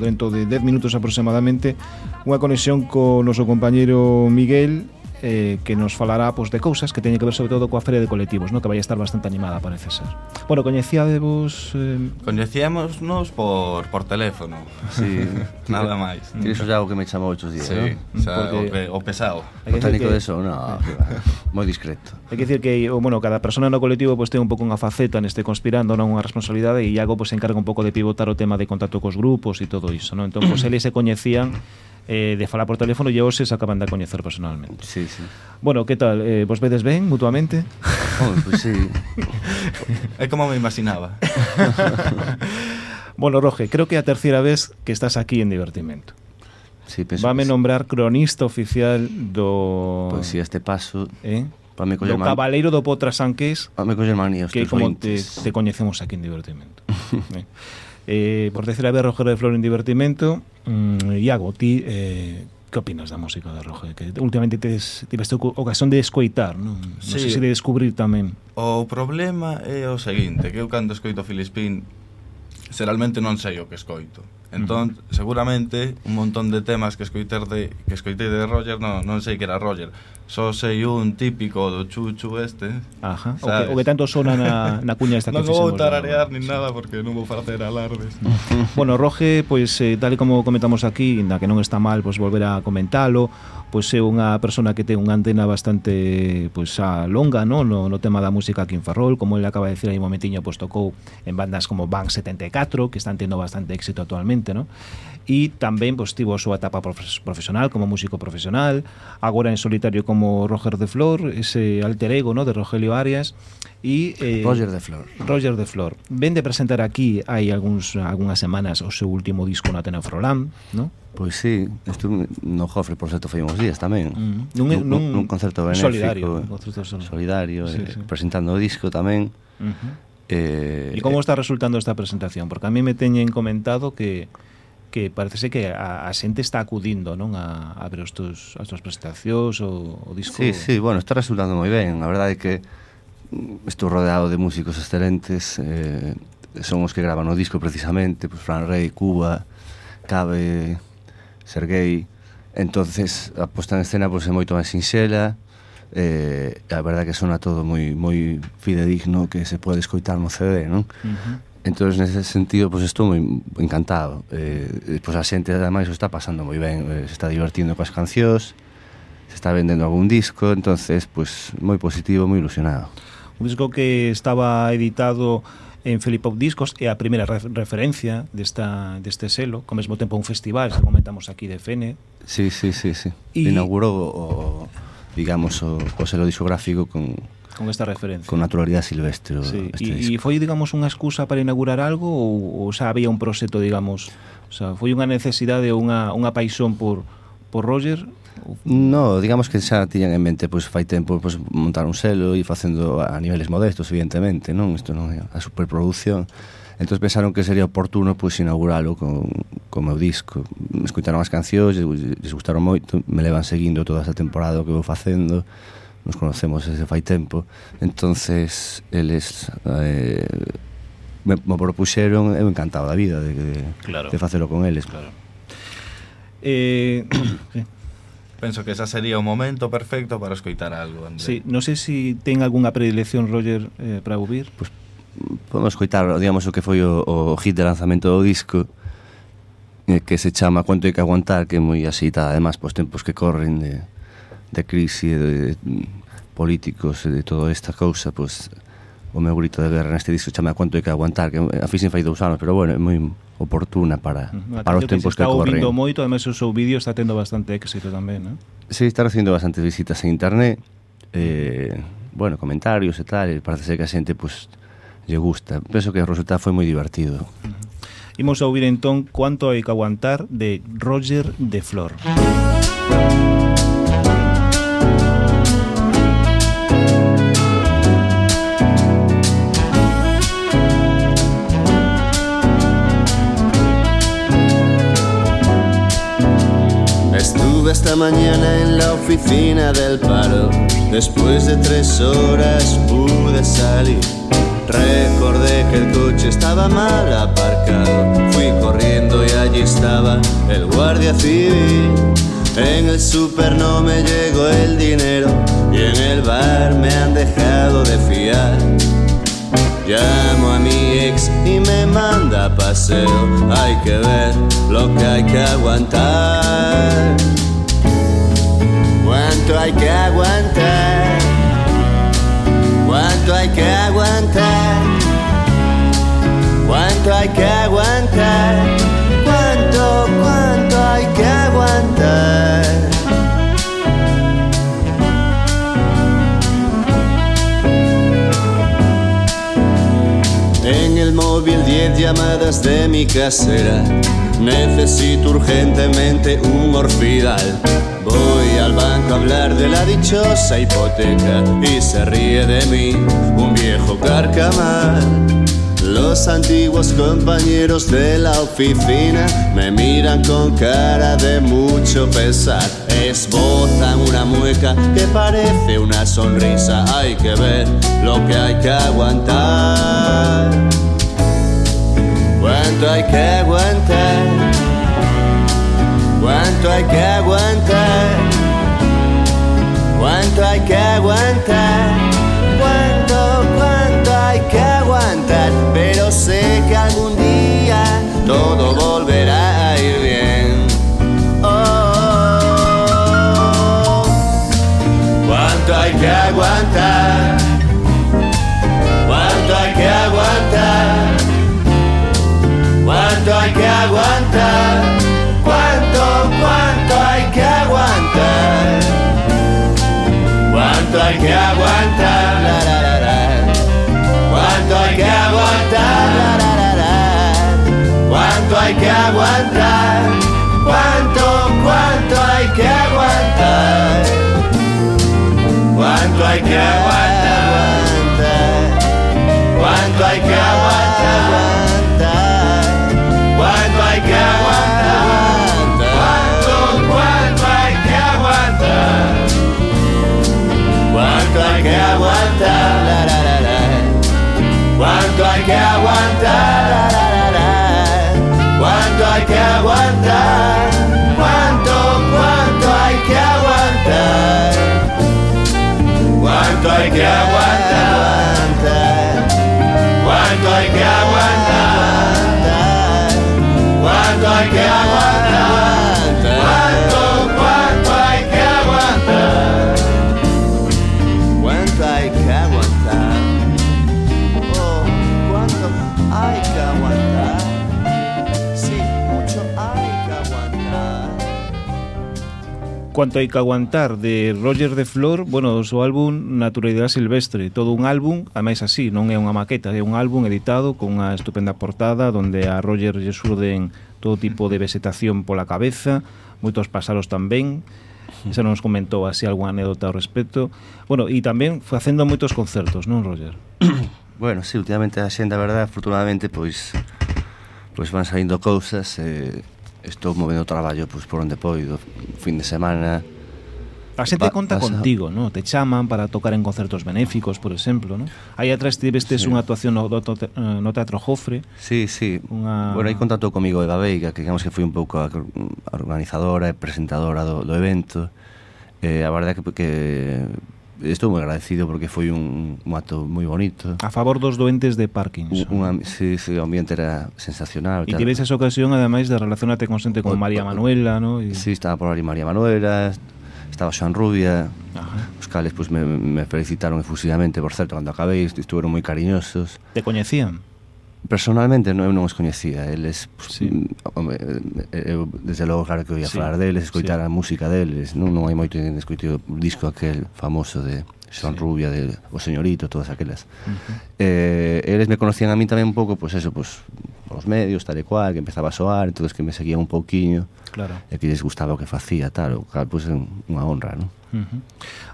dentro de 10 minutos aproximadamente unha conexión co noso compañero Miguel eh, que nos falará pois, de cousas que teñen que ver sobre todo coa feria de colectivos, no? que vai estar bastante animada, parece ser. Bueno, coñecíadevos... Eh... Coñecíamosnos por, por teléfono, sí. nada máis. Tires o Iago que me chamou oito días, sí. ¿no? O, sea, Porque... o, pe, o pesado. O técnico que... de eso, no, moi discreto. Hai que decir que, bueno, cada persona no colectivo pues, ten un pouco unha faceta neste conspirando, non unha responsabilidade, e Iago pues, se encarga un pouco de pivotar o tema de contacto cos grupos e todo iso, non? Entón, pues, eles se coñecían eh, de falar por teléfono e hoxe se acaban de coñecer personalmente. Sí, sí. Bueno, que tal? Eh, vos vedes ben mutuamente? Oh, pues sí. é como me imaginaba. bueno, Roge, creo que é a terceira vez que estás aquí en Divertimento. Sí, penso Vame sí. nombrar cronista oficial do... Pois pues sí, este paso... Eh? Para me coller do man... Cabaleiro do Potrasanqués Para me coller manía Que como te, te coñecemos aquí en Divertimento eh? Eh, por decir a ver, Rogero de Flor en divertimento, mm, Iago, ti eh, Que opinas da música de Roja? Que últimamente tes, tiveste ocasión de escoitar, non? Non sí. sei se de descubrir tamén. O problema é o seguinte, que eu cando escoito Filispín, xeralmente non sei o que escoito. Entón, uh -huh. seguramente, un montón de temas que escoitei de, que escoitei de Roger, no, non sei que era Roger. Só sei un típico do chuchu este. Ajá, o que, o que tanto sona na, na cuña esta que Non vou tararear nin nada porque non vou facer alardes. bueno, Roge, pois, pues, eh, tal como comentamos aquí, na que non está mal, pois, pues, volver a comentalo, pois pues, é unha persona que ten unha antena bastante pois, a longa no? No, no tema da música aquí en Ferrol como ele acaba de decir aí un momentiño pois, tocou en bandas como Bank 74 que están tendo bastante éxito actualmente precisamente, e tamén pois, tivo a súa etapa profesional como músico profesional, agora en solitario como Roger de Flor, ese alter ego no, de Rogelio Arias e eh, Roger de Flor. Roger de Flor. Ven de presentar aquí hai algúns algunhas semanas o seu último disco na Atena Frolam, no? Pois sí, estuve no Jofre, por certo, foi uns días tamén. Mm. Nun, nun, nun, nun concerto benéfico, solidario, un concerto solidario, solidario sí, eh, sí. presentando o disco tamén. Uh -huh Eh, e como eh, está resultando esta presentación? Porque a mí me teñen comentado que que parece ser que a, a xente está acudindo non a, a ver os tus, as túas presentacións ou o disco. Sí, sí, bueno, está resultando moi ben. A verdade é que estou rodeado de músicos excelentes, eh, son os que graban o disco precisamente, pues Fran Rey, Cuba, Cabe, Sergei. Entonces, a posta en escena pues, é moito máis sinxela, eh, a verdade que sona todo moi moi fidedigno que se pode escoitar no CD, non? Uh -huh. Entón, nese sentido, pois pues, estou moi encantado. Eh, pois pues, a xente, ademais, o está pasando moi ben, eh, se está divertindo coas cancións, se está vendendo algún disco, entonces, pues, moi positivo, moi ilusionado. Un disco que estaba editado en Felipop Discos é a primeira referencia desta, deste selo, co mesmo tempo un festival, se comentamos aquí de Fene. Sí, sí, sí, sí. E... Inaugurou o, digamos, o, o selo discográfico con, con esta referencia. Con naturalidade silvestre. Sí. Este e, foi, digamos, unha excusa para inaugurar algo ou, ou xa había un proxeto, digamos, o sea, foi unha necesidade ou unha, unha paixón por, por Roger? No, digamos que xa tiñan en mente pois fai tempo pois, montar un selo e facendo a niveles modestos, evidentemente, non? Isto non é a superproducción entón pensaron que sería oportuno pois, inauguralo con, con meu disco. Escoitaron as cancións, lles gustaron moito, me levan seguindo toda esta temporada que vou facendo, nos conocemos ese fai tempo, entonces eles eh, me, me propuxeron, eu encantado da vida de, de, claro. de facelo con eles. Claro. Eh, sí. Penso que esa sería o momento perfecto para escoitar algo. André. Sí, non sei sé si se ten algunha predilección, Roger, eh, para ouvir. Pois pues podemos coitar, digamos, o que foi o, o hit de lanzamento do disco eh, que se chama Cuánto hai que aguantar, que é moi asita, además, pos tempos que corren de, de crise, de, de políticos, e de toda esta cousa, pois o meu grito de guerra neste disco chama Cuánto hai que aguantar, que a fixen fai dous anos, pero bueno, é moi oportuna para, Atenho para os tempos que, que corren. Está moito, además o seu vídeo está tendo bastante éxito tamén, non? Sí, está recibindo bastantes visitas en internet, eh, bueno, comentarios e tal, e parece que a xente, pois, pues, lle gusta penso que o resultado foi moi divertido Imos a ouvir entón Cuánto hai que aguantar de Roger de Flor. Estuve esta mañana en la oficina del paro. Después de tres horas pude salir. Recordé que el coche estaba mal aparcado. Fui corriendo y allí estaba el guardia civil. En el super no me llegó el dinero y en el bar me han dejado de fiar. Llamo a mi ex y me manda paseo. Hay que ver lo que hay que aguantar. ¿Cuánto hay que aguantar? ¿Cuánto hay que aguantar? ¿Cuánto hay que aguantar? ¿Cuánto, cuánto hay que aguantar? En el móvil 10 llamadas de mi casera. Necesito urgentemente un orfidal. Voy al banco a hablar de la dichosa hipoteca y se ríe de mí un viejo carcamal. Los antiguos compañeros de la oficina me miran con cara de mucho pesar. Esbozan una mueca que parece una sonrisa. Hay que ver lo que hay que aguantar. cuánto hay que aguantar, cuánto hay que aguantar, cuánto hay que aguantar, todo volverá a ir bien. Oh, cuánto hay que aguantar, cuánto hay que aguantar. ¿Cuánto hay que aguantar? ¿Cuánto, cuánto hay que aguantar? ¿Cuánto hay que aguantar? Hay que? ¿Cuánto, cuánto hay que aguantar? ¿Cuánto hay que aguantar? ¿Cuánto hay que aguantar? ¿Cuánto hay que aguantar? ¿Cuánto, cuánto hay que aguantar? ¿Cuánto hay que aguantar? ¿Cuánto hay que aguantar? Que aguantar? ¿Cuánto, cuánto hay que aguantar? ¿Cuánto hay que aguantar? ¿Cuánto hay que aguantar? ¿Cuánto hay que aguantar? cuanto hai que aguantar de Roger de Flor, bueno, o seu álbum Naturalidade Silvestre, todo un álbum, a máis así, non é unha maqueta, é un álbum editado con unha estupenda portada onde a Roger lle surden todo tipo de vegetación pola cabeza, moitos pasaros tamén, Esa nos comentou así algunha anécdota ao respecto. Bueno, e tamén facendo moitos concertos, non, Roger? bueno, sí, últimamente a xenda, a verdade, afortunadamente, pois pois van saindo cousas, eh, estou movendo o traballo pois, por onde poido, fin de semana. A xente va, conta contigo, a... no? te chaman para tocar en concertos benéficos, por exemplo. No? Aí atrás tivestes sí. unha actuación no, do, eh, no Teatro Jofre. Sí, sí. Unha... Bueno, aí contactou comigo Eva Veiga, que digamos que foi un pouco a, organizadora e presentadora do, do evento. Eh, a verdade que, que estou moi agradecido porque foi un, un acto moi bonito. A favor dos doentes de Parkinson. Un, un, sí, sí, o ambiente era sensacional. E tive esa ocasión, ademais, de relacionarte con xente con o, María Manuela, ¿no? Y... Sí, estaba por ali María Manuela, estaba Xoan Rubia, Ajá. os cales pues, me, me felicitaron efusivamente, por certo, cando acabei, estuveron moi cariñosos. Te coñecían? personalmente non, eu non os coñecía eles pues, sí. Mm, home, eh, eu desde logo claro que oía sí. falar deles escoitar sí. a música deles non, non hai moito en escoitei o disco aquel famoso de Son sí. Rubia de O Señorito todas aquelas uh -huh. eh, eles me conocían a mí tamén un pouco pois pues eso, pois pues, os medios, tal e cual, que empezaba a soar, entonces que me seguían un pouquiño, claro. e que les gustaba o que facía, tal, o cal, pois pues, unha honra, non? Uh -huh.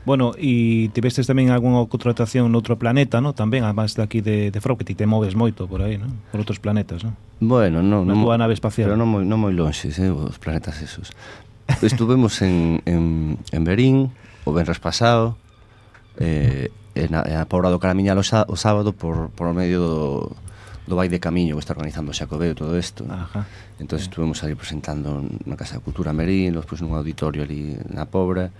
Bueno, e tivestes tamén algunha contratación noutro planeta, no? Tamén, además daqui de, de Frog, que ti te moves moito por aí, no? Por outros planetas, no? Bueno, non... Na no, túa nave espacial. Pero non moi, non moi lonxes, eh, os planetas esos. Estuvemos en, en, en Berín, o venres pasado, eh, en, a, en a Pobrado Caramiñal o, o sábado por, por medio do do Vai de Camiño que está organizando o Xacobeo todo isto. Ajá. Entón yeah. estuvemos ali presentando na Casa de Cultura Merín, despois nun auditorio ali na Pobra.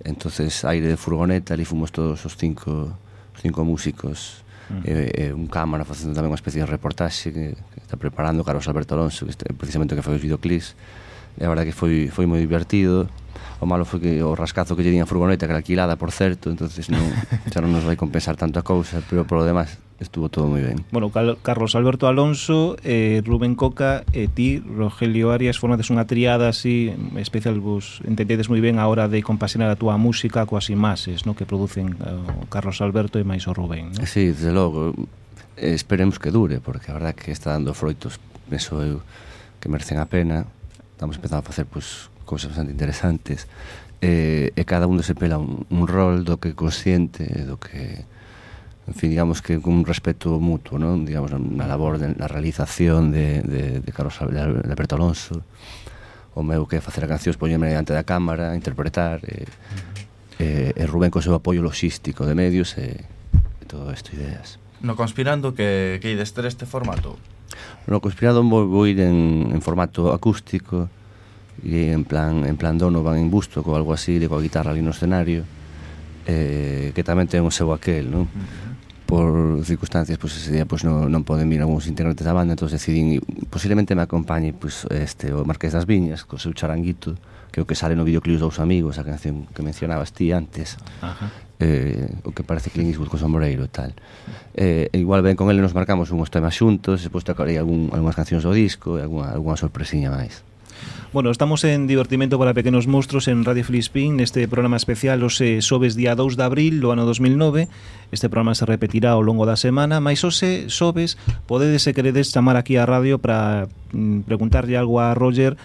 Entonces aire de furgoneta, ali fomos todos os cinco os cinco músicos mm. e, e un cámara facendo tamén unha especie de reportaxe que, que está preparando Carlos Alberto Alonso, que este, precisamente que foi os videoclips. E a verdade que foi foi moi divertido. O malo foi que o rascazo que lle din a furgoneta, que era alquilada, por certo, entonces non, xa non nos vai compensar tanta cousa, pero polo demás estuvo todo moi ben. Bueno, Cal Carlos Alberto Alonso, eh, Rubén Coca e eh, ti, Rogelio Arias, formades unha triada así especial, vos entendedes moi ben a hora de compaxinar a túa música coas imaxes no? que producen eh, o Carlos Alberto e máis o Rubén. ¿no? Sí, desde logo, esperemos que dure, porque a verdad que está dando froitos, eso eu, que merecen a pena, estamos empezando a facer pues, cousas bastante interesantes, eh, e cada un desempela un, un rol do que consciente, do que en fin, digamos que cun respeto mutuo, non? Digamos, na labor, de, na realización de, de, de Carlos de Alberto Alonso, o meu que facer a canción poñerme diante da cámara, interpretar, e, e, e Rubén co seu apoio logístico de medios e, e todo isto ideas. No Conspirando que, que ides ter este formato? No Conspirando vou, vou ir en, en formato acústico e en plan, en plan Donovan en busto co algo así, de coa guitarra ali no escenario, eh, que tamén ten o seu aquel, non? Uh -huh por circunstancias pois ese día pois non, non poden vir algúns integrantes da banda, entón decidín posiblemente me acompañe pois este o Marqués das Viñas co seu charanguito, que é o que sale no videoclip dos amigos, a canción que mencionabas ti antes. Ajá. Eh, o que parece Clint Eastwood con sombreiro e tal. Eh, igual ben con ele nos marcamos unhos temas xuntos, e depois tocarei algún, algunhas cancións do disco e alguna, alguna sorpresiña máis. Bueno, estamos en Divertimento para Pequenos Monstruos en Radio Filispín. Neste programa especial hoxe sobes día 2 de abril do ano 2009 este programa se repetirá ao longo da semana mais hoxe sobes podedes se queredes chamar aquí á radio para mm, preguntarlle algo a Roger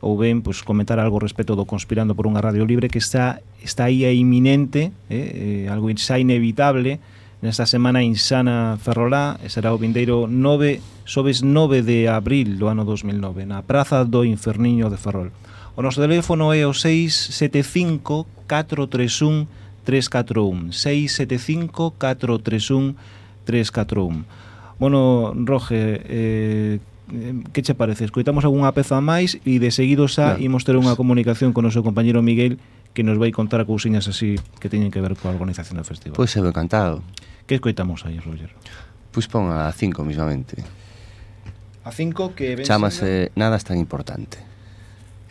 ou ben pues, comentar algo respecto do Conspirando por unha Radio Libre que está, está aí é iminente, eh, eh, algo xa inevitable, nesta semana insana Ferrolá e será o vindeiro 9, sobes 9 de abril do ano 2009 na Praza do Inferniño de Ferrol. O noso teléfono é o 675 431 341 675 431 341 Bueno, Roge, eh, que che parece? Escoitamos algunha peza máis e de seguido xa claro. imos ter unha comunicación con o noso compañero Miguel que nos vai contar cousiñas así que teñen que ver coa organización do festival. Pois pues eu encantado. Que escoitamos aí, Roger? Pois pon a 5 mismamente. A 5 que ven Chámase Nada es tan importante.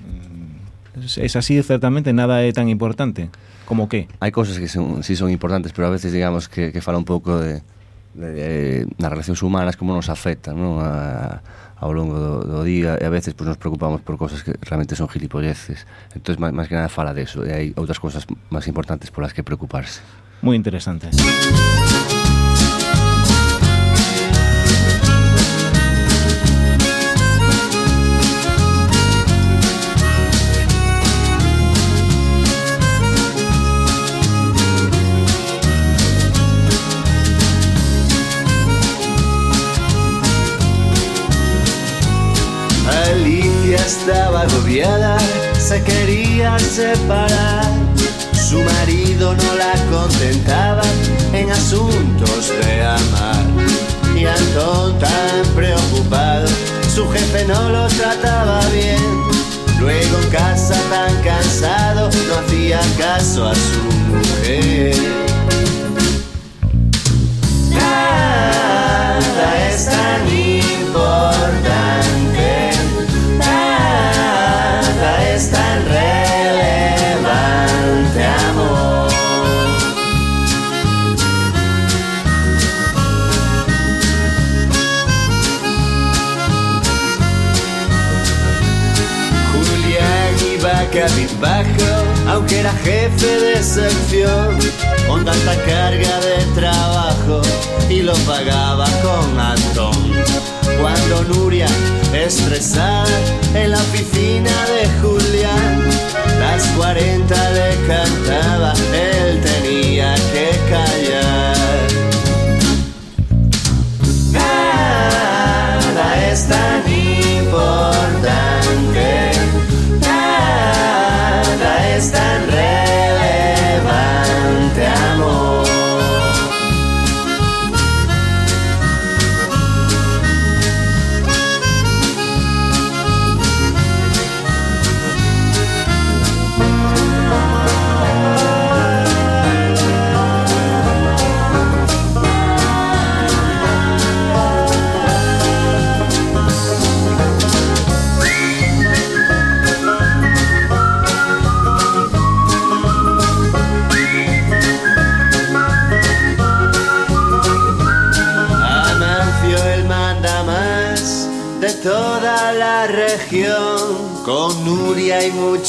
Mm, es así, certamente, nada é tan importante. Como que? Hai cousas que son, sí son importantes, pero a veces digamos que, que fala un pouco de, de, de nas relacións humanas como nos afecta, non? A, ao longo do, do día e a veces pues, nos preocupamos por cosas que realmente son gilipolleces. Entón, máis que nada fala de eso. e hai outras cousas máis importantes polas que preocuparse. Moi interesante. Música estaba agobiada, se quería separar. Su marido no la contentaba en asuntos de amar. Y Antón tan preocupado, su jefe no lo trataba bien. Luego en casa tan cansado, no hacía caso a su mujer. Nada es tan importante aunque era jefe de sección, con tanta carga de trabajo y lo pagaba con Antón. Cuando Nuria, estresada en la oficina de Julián, las 40 le cantaba, él tenía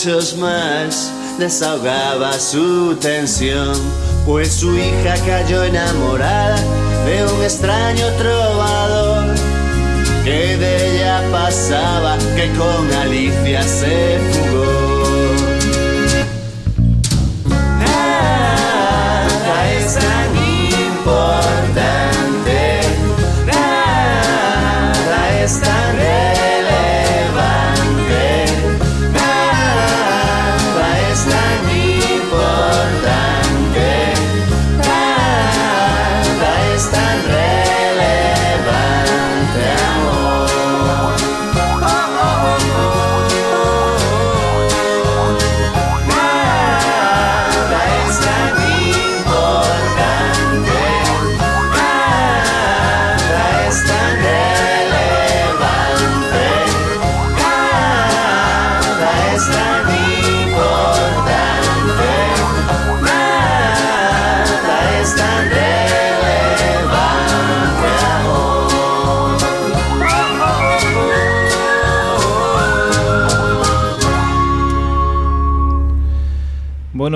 muchos más desahogaba su tensión, pues su hija cayó enamorada de un extraño trovador que de ella pasaba que con Alicia se fugó.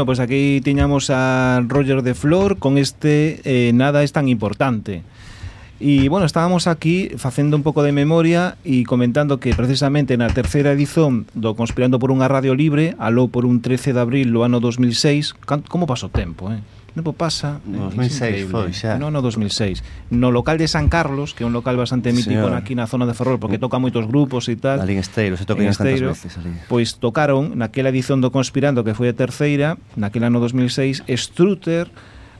Bueno, pois pues aquí tiñamos a Roger de Flor con este eh, Nada es tan importante. E, bueno, estábamos aquí facendo un pouco de memoria e comentando que precisamente na terceira edición do Conspirando por unha Radio Libre, aló por un 13 de abril do ano 2006, como pasou tempo, eh? tempo pasa. 2006 foi xa non no 2006 no local de San Carlos que é un local bastante mítico Señor. aquí na zona de Ferrol porque uh. toca moitos grupos e tal. Ali en Esteiro se tocan Esteiro, veces ali. pois tocaron naquela edición do Conspirando que foi a terceira naquela no 2006 Strutter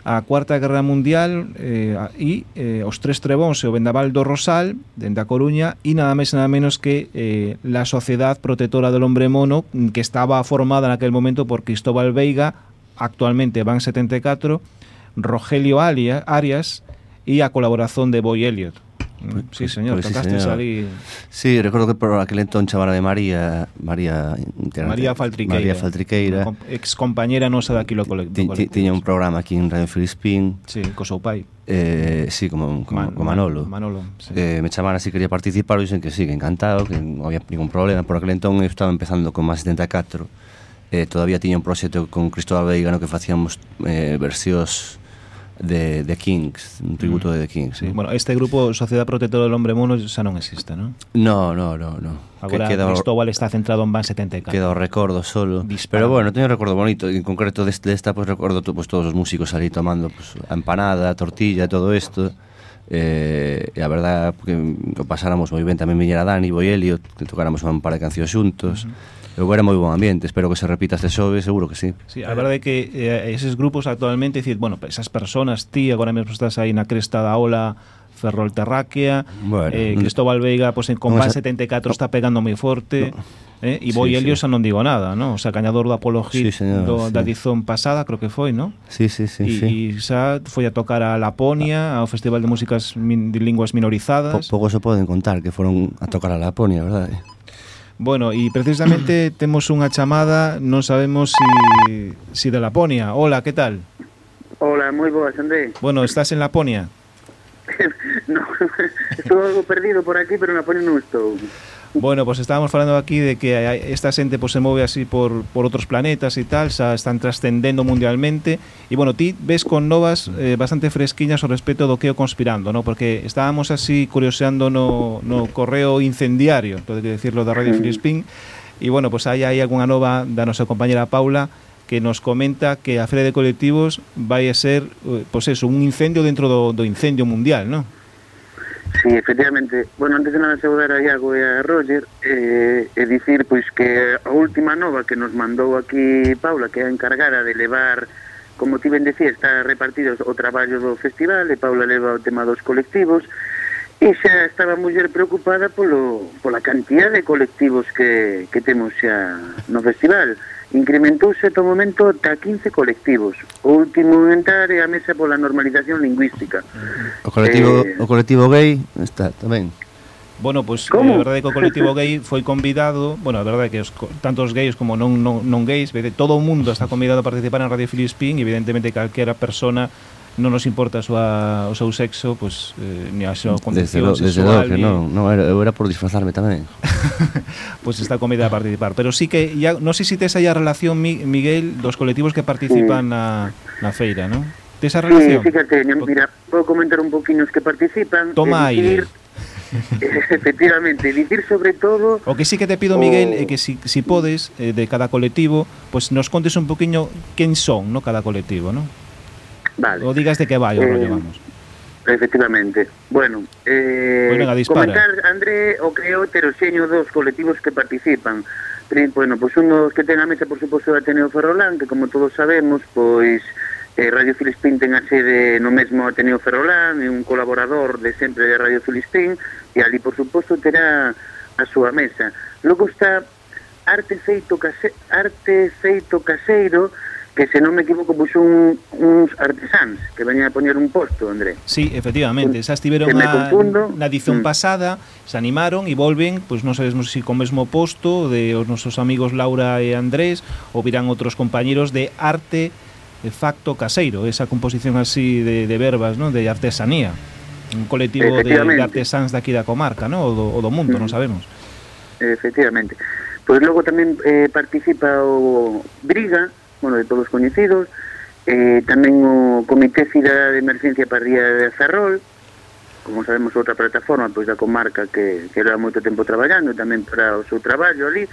a Cuarta Guerra Mundial eh, e eh, os tres trebóns e o vendaval do Rosal, dende a Coruña, e nada máis nada menos que eh, la Sociedad Protectora del Hombre Mono, que estaba formada naquel momento por Cristóbal Veiga, actualmente van 74, Rogelio Arias e a colaboración de Boy Elliot. Mm, Sí, señor, pois sí, tocaste señor. ali... Sí, recordo que por aquel entón chamara de María María María Faltriqueira. María Faltriqueira Ex compañera nosa daqui lo cole- do Ti- ti- colectivo. Tiña un programa aquí en Radio Filispín Sí, co seu pai. eh, Sí, como, como, Man- como Manolo Manolo, sí. eh, Me chamaran si quería participar dicen que sí, que encantado Que non había ningún problema Por aquel entón eu estaba empezando con máis 74 eh, todavía tiña un proxecto con Cristóbal Veigano que facíamos eh, versións de The Kings, un tributo mm. de The Kings. Sí. Bueno, este grupo Sociedad Protectora del Hombre Mono xa non existe, non? No, no, no, no. Agora que queda Cristóbal está centrado en Van 74. Queda o recordo solo. Disparado. Pero bueno, teño un recordo bonito, en concreto desta, desta pues, recordo pues, todos os músicos ali tomando pues, a empanada, a tortilla, todo isto. Eh, e a verdad que o pasáramos moi ben tamén viñera Dani Boy Elliot que tocáramos un par de cancións xuntos uh -huh Eu era moi bon ambiente, espero que se repita este xove, seguro que sí. Sí, a verdade é que eh, eses grupos actualmente, dicir, bueno, esas personas, ti agora mesmo estás aí na cresta da ola Ferrol Terráquea, bueno, eh, Cristóbal Veiga, pois pues, en Compás no, 74 está pegando moi forte. No. Eh? E Boi sí, Helios sí. non digo nada, ¿no? O sea, cañador do Apolo Hit sí, señor, do, sí. da dizón pasada, creo que foi, ¿no? Sí, sí, sí. E sí. xa foi a tocar a Laponia, ao Festival de Músicas min, de Linguas Minorizadas. Po, pouco se poden contar que foron a tocar a Laponia, verdade? Bueno, e precisamente temos unha chamada, non sabemos si, si de Laponia. Hola, que tal? Hola, moi boas, André. Bueno, estás en Laponia? no, estou algo perdido por aquí, pero na Pone non estou. Bueno, pues estábamos falando aquí de que esta xente pues, se move así por, por outros planetas e tal, xa están trascendendo mundialmente e, bueno, ti ves con novas eh, bastante fresquiñas o respecto do que o conspirando, ¿no? porque estábamos así curioseando no, no correo incendiario, todo que decirlo da Radio Filispín. e, bueno, pues, aí hai algunha nova da nosa compañera Paula que nos comenta que a Feria de Colectivos vai a ser, eh, pues, eso, un incendio dentro do, do incendio mundial, non? Sí, efectivamente. Bueno, antes de nada saudar a Iago e a Roger eh, e dicir pois que a última nova que nos mandou aquí Paula, que é a encargada de levar, como ti ben decía, está repartido o traballo do festival e Paula leva o tema dos colectivos e xa estaba muller preocupada polo, pola cantidad de colectivos que, que temos xa no festival incrementouse ato momento ta 15 colectivos. O último en entrar é a Mesa pola Normalización Lingüística. O colectivo, eh... o colectivo gay está tamén. Bueno, pois pues, eh, a verdade que o colectivo gay foi convidado, bueno, a verdade que os, tantos gays como non, non, non gays, todo o mundo está convidado a participar en Radio Filispín, evidentemente calquera persona non nos importa a súa, o seu sexo, pois, eh, ni a súa condición desde sexual. Lo, desde logo que non, non era, eu era por disfrazarme tamén. pois está comida a participar. Pero sí que, ya, non sei se tes aí a relación, Miguel, dos colectivos que participan na, na feira, non? Tes a relación? Sí, fíjate, mira, podo comentar un poquinho os que participan. Toma aire. Efectivamente, dicir sobre todo O que sí que te pido, Miguel, o... é que si, si podes eh, De cada colectivo, pois pues nos contes un poquinho Quen son, no cada colectivo, non? Vale. O digas de que vai o eh, rollo, vamos. Efectivamente. Bueno, eh, pues venga, comentar, André, o que é o heteroxeño dos colectivos que participan. Bueno, pois un dos que ten a mesa, por suposto, é Ateneo Ferrolán, que como todos sabemos, pois eh, Radio Filispín ten a sede no mesmo Ateneo Ferrolán, é un colaborador de sempre de Radio Filispín, e ali, por suposto, terá a súa mesa. Logo está Arte Feito, Case Arte Feito Caseiro, que se non me equivoco puxo un, uns artesáns que venían a poñer un posto, André. Sí, efectivamente, esas estiveron a, na edición mm. pasada, se animaron e volven, pois non sabemos se si con mesmo posto de os nosos amigos Laura e Andrés ou virán outros compañeros de arte de facto caseiro, esa composición así de, de verbas, non, de artesanía. Un colectivo de, de artesáns daqui da comarca, non, o do, o do mundo, mm. non sabemos. Efectivamente. Pois logo tamén eh, participa o Briga, bueno, de todos coñecidos, eh, tamén o Comité Cidadá de Emergencia para Ría de Azarrol, como sabemos outra plataforma pois da comarca que, que era moito tempo traballando tamén para o seu traballo ali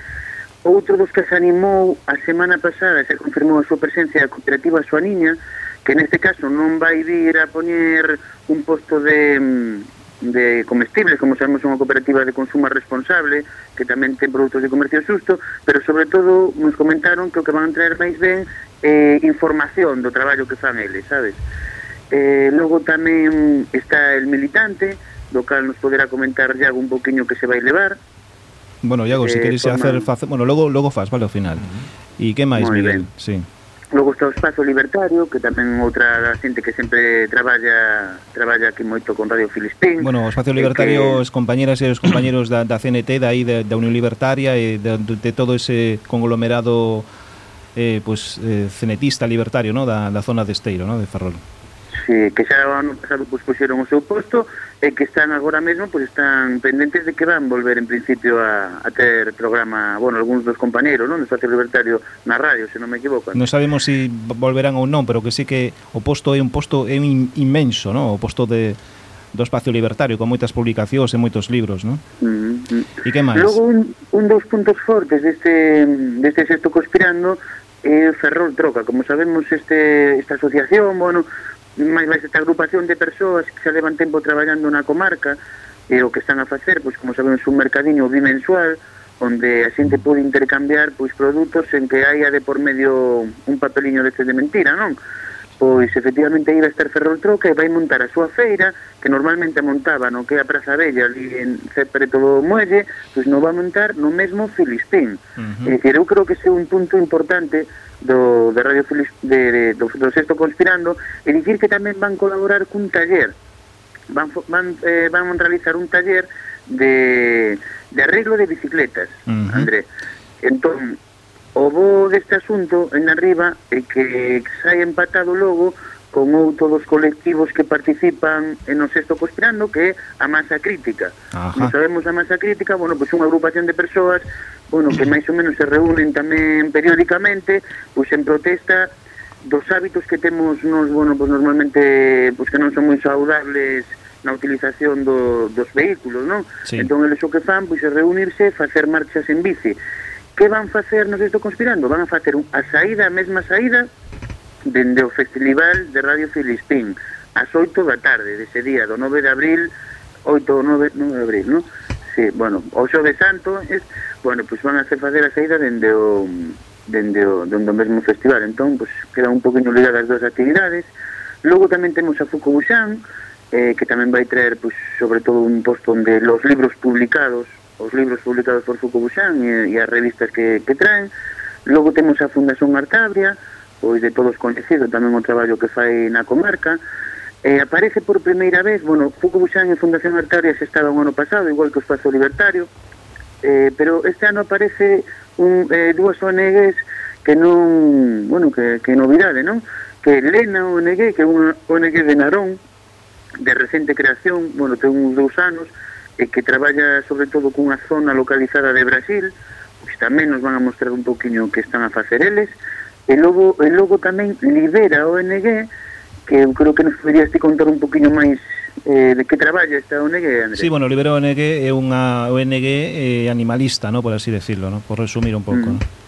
outro dos que se animou a semana pasada se confirmou a súa presencia a cooperativa Suaniña que neste caso non vai vir a poñer un posto de mm, de comestibles, como sabemos unha cooperativa de consumo responsable, que tamén ten produtos de comercio xusto, pero sobre todo nos comentaron que o que van a traer máis ben eh, información do traballo que fan eles, sabes? Eh, logo tamén está el militante, do cal nos poderá comentar Iago un poquinho que se vai levar. Bueno, Iago, se eh, si queres forman... hacer... Bueno, logo, logo faz, vale, ao final. E que máis, Miguel? Ben. Sí. Logo está o Espazo Libertario, que tamén outra da xente que sempre traballa traballa aquí moito con Radio Filispín. Bueno, o Espazo Libertario, eh, que... as compañeras e os compañeros da, da CNT, da, aí, da, da Unión Libertaria e de, de todo ese conglomerado eh, pues, eh, cenetista libertario no? da, da zona de Esteiro, no? de Ferrol. Eh, se, que xa o ano pasado pues, puxeron o seu posto e eh, que están agora mesmo pois, están pendentes de que van volver en principio a, a ter programa, bueno, algúns dos compañeros non? do Espacio Libertario na radio, se non me equivoco Non sabemos se si volverán ou non pero que sí que o posto é un posto é un inmenso, non? o posto de do espacio libertario con moitas publicacións e moitos libros, non? Mm -hmm. E que máis? Logo un, un dos puntos fortes deste deste sexto conspirando é Ferrol Troca, como sabemos este esta asociación, bueno, máis máis esta agrupación de persoas que xa levan tempo traballando na comarca e o que están a facer, pois como sabemos, un mercadiño bimensual onde a xente pode intercambiar pois produtos en que haia de por medio un papeliño deste de mentira, non? Pois efectivamente aí vai estar Ferrol Troca e vai montar a súa feira que normalmente montaba no que é a Praza Bella ali en preto do Muelle, pois non va a montar no mesmo Filistín. Uh -huh. É dicir, eu creo que ese é un punto importante do, de Radio Feliz, de, de, do, do Sexto Conspirando e dicir que tamén van colaborar cun taller van, van, eh, van realizar un taller de, de arreglo de bicicletas uh -huh. André entón o bo deste asunto en arriba é que sai empatado logo con outro dos colectivos que participan en o sexto conspirando que é a masa crítica. Ajá. Non sabemos a masa crítica, bueno, pois pues unha agrupación de persoas bueno, que máis ou menos se reúnen tamén periódicamente, pois en protesta dos hábitos que temos nos, bueno, pois normalmente pois que non son moi saudables na utilización do, dos vehículos, non? Sí. Entón, eles o que fan, pois, é reunirse facer marchas en bici. Que van facer, nos estou conspirando? Van a facer a saída, a mesma saída, dende o Festival de Radio Filispín, ás 8 da tarde dese día, do 9 de abril, 8 ou 9, 9 de abril, non? Sí, bueno, o Xove Santo, es, bueno, pois van a ser facer a saída dende o dende o, dende o mesmo festival, entón, pois, queda un poquinho ligadas as dúas actividades. Logo tamén temos a Fukubuxan, eh, que tamén vai traer, pois, sobre todo, un posto onde los libros publicados, os libros publicados por Fukubuxan e, e as revistas que, que traen. Logo temos a Fundación Artabria, pois de todos coñecido tamén o traballo que fai na comarca, Eh, aparece por primeira vez, bueno, Foucault Buxán en Fundación Artarias estaba un ano pasado, igual que o Espazo Libertario, eh, pero este ano aparece un, eh, dúas ONGs que non, bueno, que, que novidade, non? Que Lena ONG, que é unha ONG de Narón, de recente creación, bueno, ten uns dous anos, e eh, que traballa sobre todo cunha zona localizada de Brasil, pois tamén nos van a mostrar un poquinho o que están a facer eles, e logo, e logo tamén libera a ONG que eu creo que nos poderías te contar un poquinho máis eh, de que traballa esta ONG, André. Sí, bueno, Libero ONG é unha ONG eh, animalista, ¿no? por así decirlo, ¿no? por resumir un pouco. Mm. ¿no?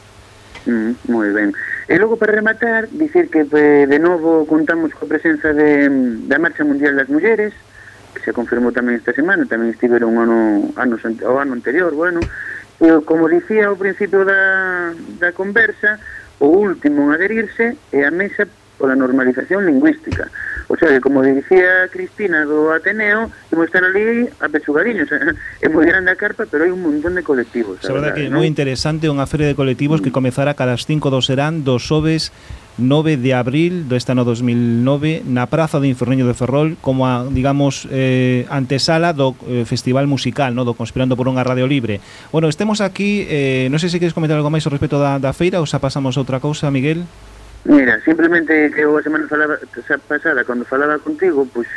Mm, moi ben. E logo para rematar, dicir que pues, de novo contamos coa presenza de, da Marcha Mundial das Mulleres, que se confirmou tamén esta semana, tamén estiveron un ano, anos, o ano anterior, bueno, e como dicía ao principio da, da conversa, o último en adherirse é a Mesa pola normalización lingüística. O sea, que como dicía Cristina do Ateneo, imos estar ali a pechugariños. É eh, moi grande a carpa, pero hai un montón de colectivos. A verdade que é ¿no? moi interesante unha feria de colectivos que comezará cada 5 do serán dos xoves 9 de abril do este ano 2009 na Praza do Inferneño de Ferrol como a, digamos, eh, antesala do eh, festival musical, no do Conspirando por unha Radio Libre. Bueno, estemos aquí, eh, non sei se queres comentar algo máis ao respecto da, da feira ou xa pasamos a outra cousa, Miguel? Mira, simplemente que a semana falaba, pasada, cando falaba contigo, pois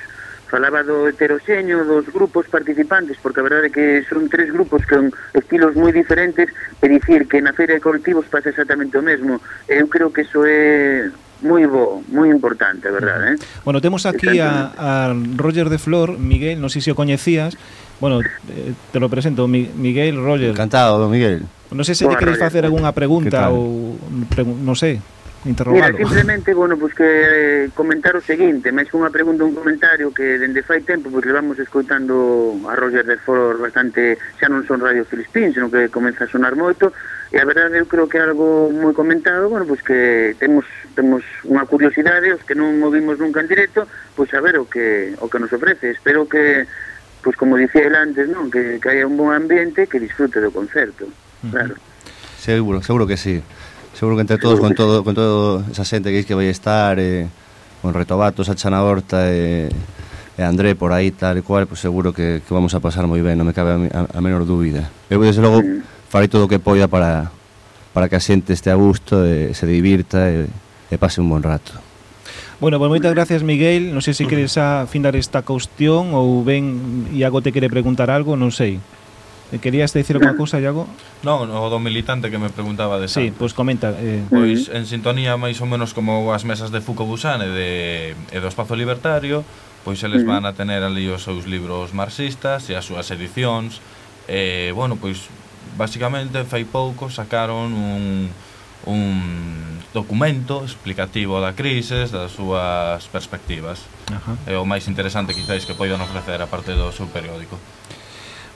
falaba do heteroxeño, dos grupos participantes, porque a verdade é que son tres grupos con estilos moi diferentes, e dicir que na feira de colectivos pasa exactamente o mesmo. Eu creo que iso é moi bo, moi importante, verdade, eh? Bueno, temos aquí a, a Roger de Flor, Miguel, non sei se o coñecías. Bueno, eh, te lo presento, Mi, Miguel Roger. Encantado, don Miguel. Non sei se Boa, lle queres facer algunha pregunta ou pre, non sei interrogalo. Mira, simplemente, bueno, pues que eh, comentar o seguinte, máis unha pregunta, un comentario que dende fai tempo, pois pues, levamos escoitando a Roger del Foro bastante, xa non son Radio Filispín, senón que comeza a sonar moito, e a verdade eu creo que é algo moi comentado, bueno, pois pues que temos temos unha curiosidade, os que non movimos nunca en directo, pois pues a ver o que o que nos ofrece. Espero que pois como dicía el antes, non, que, que haya un bon ambiente que disfrute do concerto. Claro. Uh -huh. Seguro, seguro que sí seguro que entre todos, con todo con todo esa xente que que vai estar, eh, con Retobatos, a Chana Horta e, eh, e André por aí tal e cual, pues seguro que, que vamos a pasar moi ben, non me cabe a, a, a menor dúbida. Eu, desde logo, farei todo o que poida para, para que a xente este a gusto e se divirta e, e pase un bon rato. Bueno, pues moitas gracias Miguel Non sei se queres afindar esta cuestión Ou ben Iago te quere preguntar algo Non sei E querías dicir alguma cousa, Iago? Non, o do militante que me preguntaba de Santos. Sí, pois pues comenta. Eh... Pois en sintonía máis ou menos como as mesas de Foucault Busan e, de, e do Espazo Libertario, pois eles mm. van a tener ali os seus libros marxistas e as súas edicións. E, bueno, pois, basicamente, fai pouco sacaron un, un documento explicativo da crise das súas perspectivas. Ajá. É o máis interesante, quizáis, que poidan ofrecer a parte do seu periódico.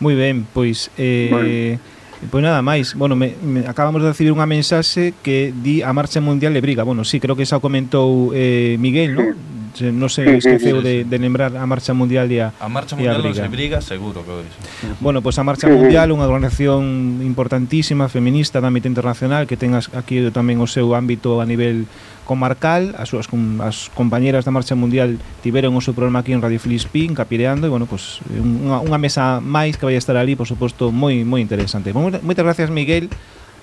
Moi ben, pois eh, bueno. pois nada máis. Bueno, me, me acabamos de recibir unha mensaxe que di a marcha mundial de briga. Bueno, sí, creo que xa o comentou eh, Miguel, non? Se, non se esqueceu de, de lembrar a marcha mundial e a A marcha mundial a briga. Non se briga, seguro que o dixo. Bueno, pois a marcha mundial, unha organización importantísima, feminista, de ámbito internacional, que ten aquí tamén o seu ámbito a nivel comarcal, as súas com, as compañeiras da marcha mundial tiveron o seu programa aquí en Radio Filispín, capireando e bueno, pues, unha, unha mesa máis que vai estar ali, por suposto, moi moi interesante. Moitas gracias Miguel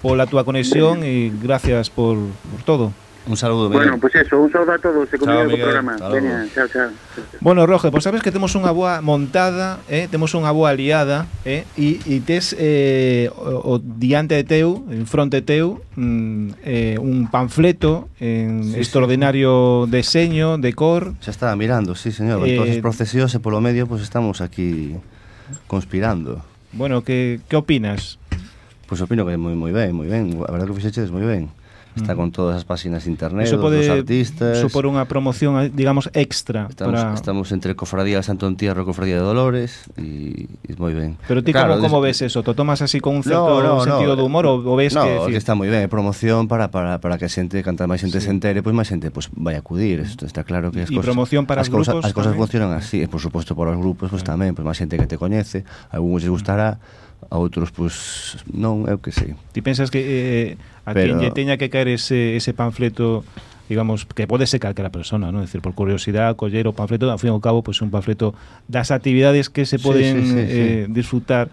pola túa conexión e gracias por, por todo. Un saludo, Miguel. Bueno, pues eso, un saludo a todos se comigo o programa. Veña, chao, chao. Bueno, Roge, pois pues sabes que temos unha boa montada, eh? temos unha boa aliada, eh? e, e tes eh, o, o diante de teu, en fronte teu, mm, eh, un panfleto en sí, extraordinario sí. deseño, de cor. Xa estaba mirando, sí, señor. Eh, entonces procesións e polo medio pues, estamos aquí conspirando. Bueno, que, que opinas? Pois pues opino que moi moi ben, moi ben. A verdade que fixeches moi ben. Está mm. con todas as páxinas de internet, Eso pode dos artistas. supor unha promoción, digamos, extra. Estamos, para... estamos entre Cofradía de Santo Entierro e Cofradía de Dolores e, e moi ben. Pero ti claro, como, como ves eso? Te tomas así con un certo no, no, sentido no, de humor ou ves no, que... No, que está moi ben, é promoción para, para, para que a xente, canta máis xente sí. se entere, pois pues, máis xente pues, vai acudir, isto está claro que as cosas... promoción para as grupos cosas, As cosas tamén. funcionan así, e por suposto para os grupos, pois pues, tamén, pois pues, máis xente que te coñece, algúns les gustará, mm a outros, pois, non, eu que sei. Ti pensas que eh, a Pero... quen lle teña que caer ese, ese panfleto digamos, que pode ser calquera persona, ¿no? Es decir, por curiosidade, coller o panfleto, ao fin e ao cabo, pois pues, un panfleto das actividades que se poden sí, sí, sí, eh, sí. disfrutar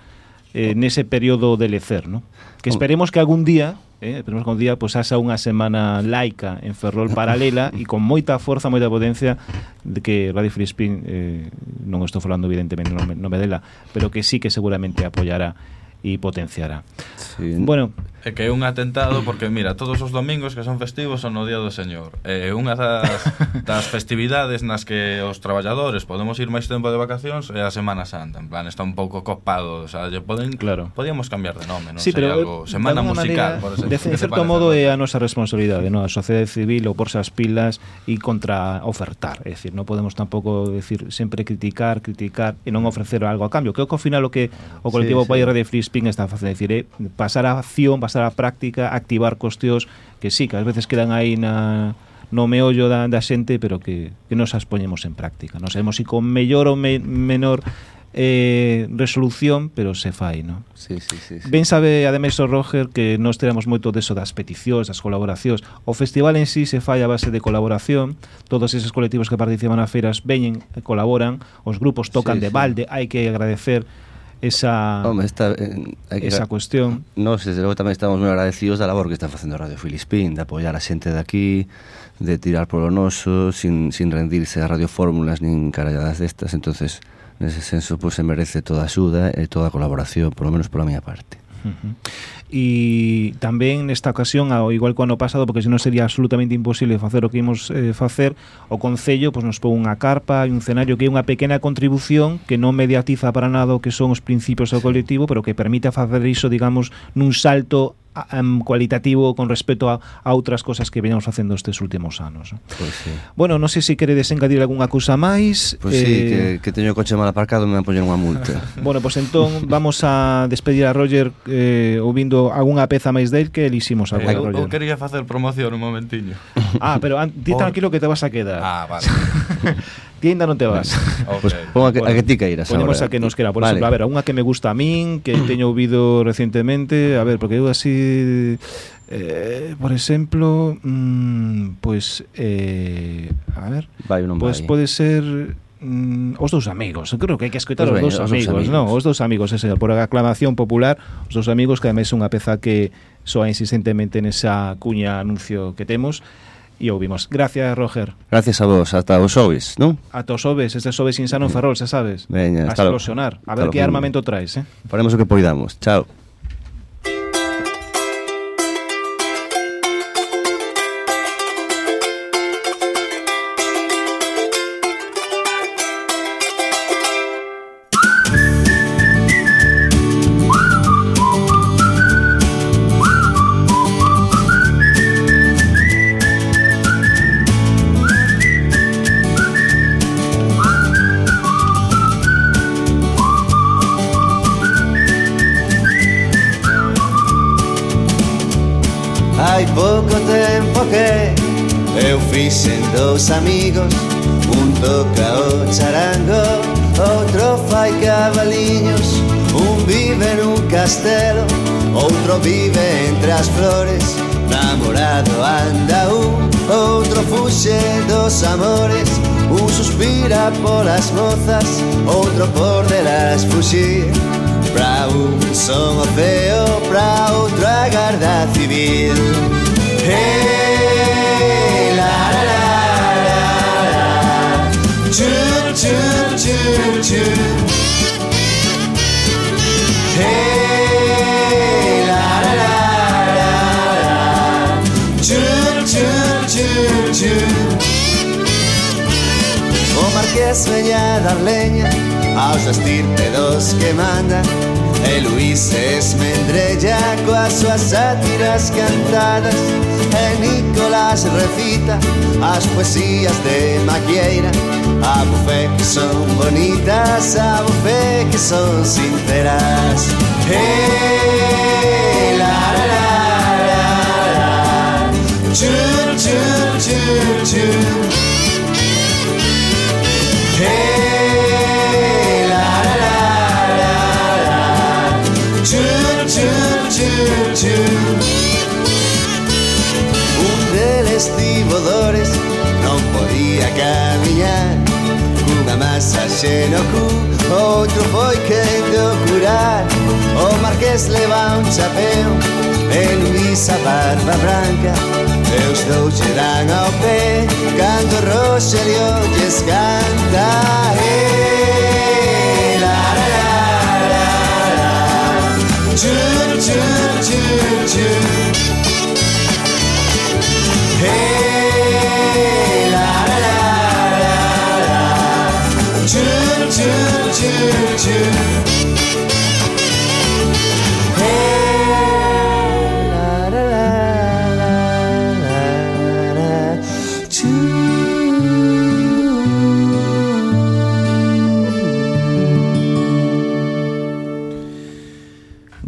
eh, nese período de lecer, ¿no? Que esperemos que algún día eh, esperemos que un día pues asa unha semana laica en Ferrol paralela e con moita forza, moita potencia de que Radio Spin, eh, non estou falando evidentemente no, no me dela, pero que sí que seguramente apoyará e potenciará. Sí. Bueno, é que é un atentado porque mira, todos os domingos que son festivos son o Día do Señor. É unha das, das festividades nas que os traballadores podemos ir máis tempo de vacacións é a Semana Santa. En plan, está un pouco copado, o sea, lle poden claro. podíamos cambiar de nome, non sí, sei, algo semana musical, manera, por exemplo. De, de certo modo é a nosa responsabilidade, non? A sociedade civil ou porse as pilas e contra ofertar, é dicir, non podemos tampouco decir sempre criticar, criticar e non ofrecer algo a cambio. Creo que ao final o que o colectivo sí, sí. País Radio Free Spin está facendo, é dicir, é pasar a acción, pasar pasar á práctica, activar cuestións que sí, que ás veces quedan aí na no meollo da, da xente, pero que, que nos as poñemos en práctica. Non sabemos se si con mellor ou me, menor eh, resolución, pero se fai, non? Sí, sí, sí, sí. Ben sabe, ademais, o Roger, que nós teremos moito deso das peticións, das colaboracións. O festival en sí se fai a base de colaboración. Todos eses colectivos que participan nas feiras veñen, colaboran, os grupos tocan sí, de balde, sí. hai que agradecer esa Home, eh, que esa cuestión. Nos, desde logo, tamén estamos moi agradecidos da labor que está facendo Radio Filispín, de apoiar a xente de aquí, de tirar polo noso, sin, sin rendirse a radiofórmulas nin caralladas destas, entonces nese senso pois, se merece toda a axuda e toda a colaboración, polo menos pola miña parte. Uh -huh. e tamén nesta ocasión, ao igual que o ano pasado, porque senón sería absolutamente imposible facer o que imos eh, facer, o Concello pois, nos pon unha carpa e un cenario que é unha pequena contribución que non mediatiza para nada o que son os principios do colectivo, pero que permite facer iso, digamos, nun salto um, cualitativo con respecto a, a outras cosas que veñamos facendo estes últimos anos. Pois pues, sí. Bueno, non sei se si queredes engadir algunha cousa máis. Pois pues, eh... sí, que, que teño o coche mal aparcado me van poñer unha multa. bueno, pois pues, entón vamos a despedir a Roger eh, ouvindo algunha peza máis del que eliximos agora, eh, Roger. Eu quería facer promoción un momentiño. Ah, pero an, ti Por... tranquilo que te vas a quedar. Ah, vale. Ti ainda non te vas. Okay. Pues pon a que, bueno, a que ti queiras Ponemos ahora. a que nos quera, por vale. exemplo, a ver, a unha que me gusta a min, que teño ouvido recentemente, a ver, porque eu así Eh, por exemplo, mmm, pois pues, eh, a ver, vai non pois pues vai. pode ser mm, os dous amigos. Eu creo que hai que escoitar pues os, dous amigos, amigos, non? Os dous amigos, ese, por aclamación popular, os dous amigos que ademais é unha peza que soa insistentemente nesa cuña anuncio que temos e ouvimos. Gracias, Roger. Gracias a vos, ata os xoves, non? Ata os xoves, este xoves insano en Ferrol, xa sabes. Veña, a explosionar, a ver que armamento traes, eh? Faremos o que poidamos. Chao. amigos Un toca o charango Outro fai cabaliños Un vive nun castelo Outro vive entre as flores Namorado anda un Outro fuxe dos amores Un suspira polas mozas Outro por delas fuxir Pra un son o feo Pra outro a garda civil hey! kitchen. Hey, la la la la. Chun, chun, chun. O oh, Marqués veña dar leña aos estirpe dos que manda E Luís Esmendrella coas súas sátiras cantadas E Nicolás recita as poesías de Maquieira Há bufé que são bonitas, há bufé que são sinceras. Hey, la, la, la, la, la. Un deles tivodores non podia caer. Esa xenocú Outro foi quen de curar. O marqués leva un chapeu E Luisa barba branca. E os dous xerán ao pé Cando Rogelio lles canta. Eh, e la la la la. Chur, chur, chur, chur.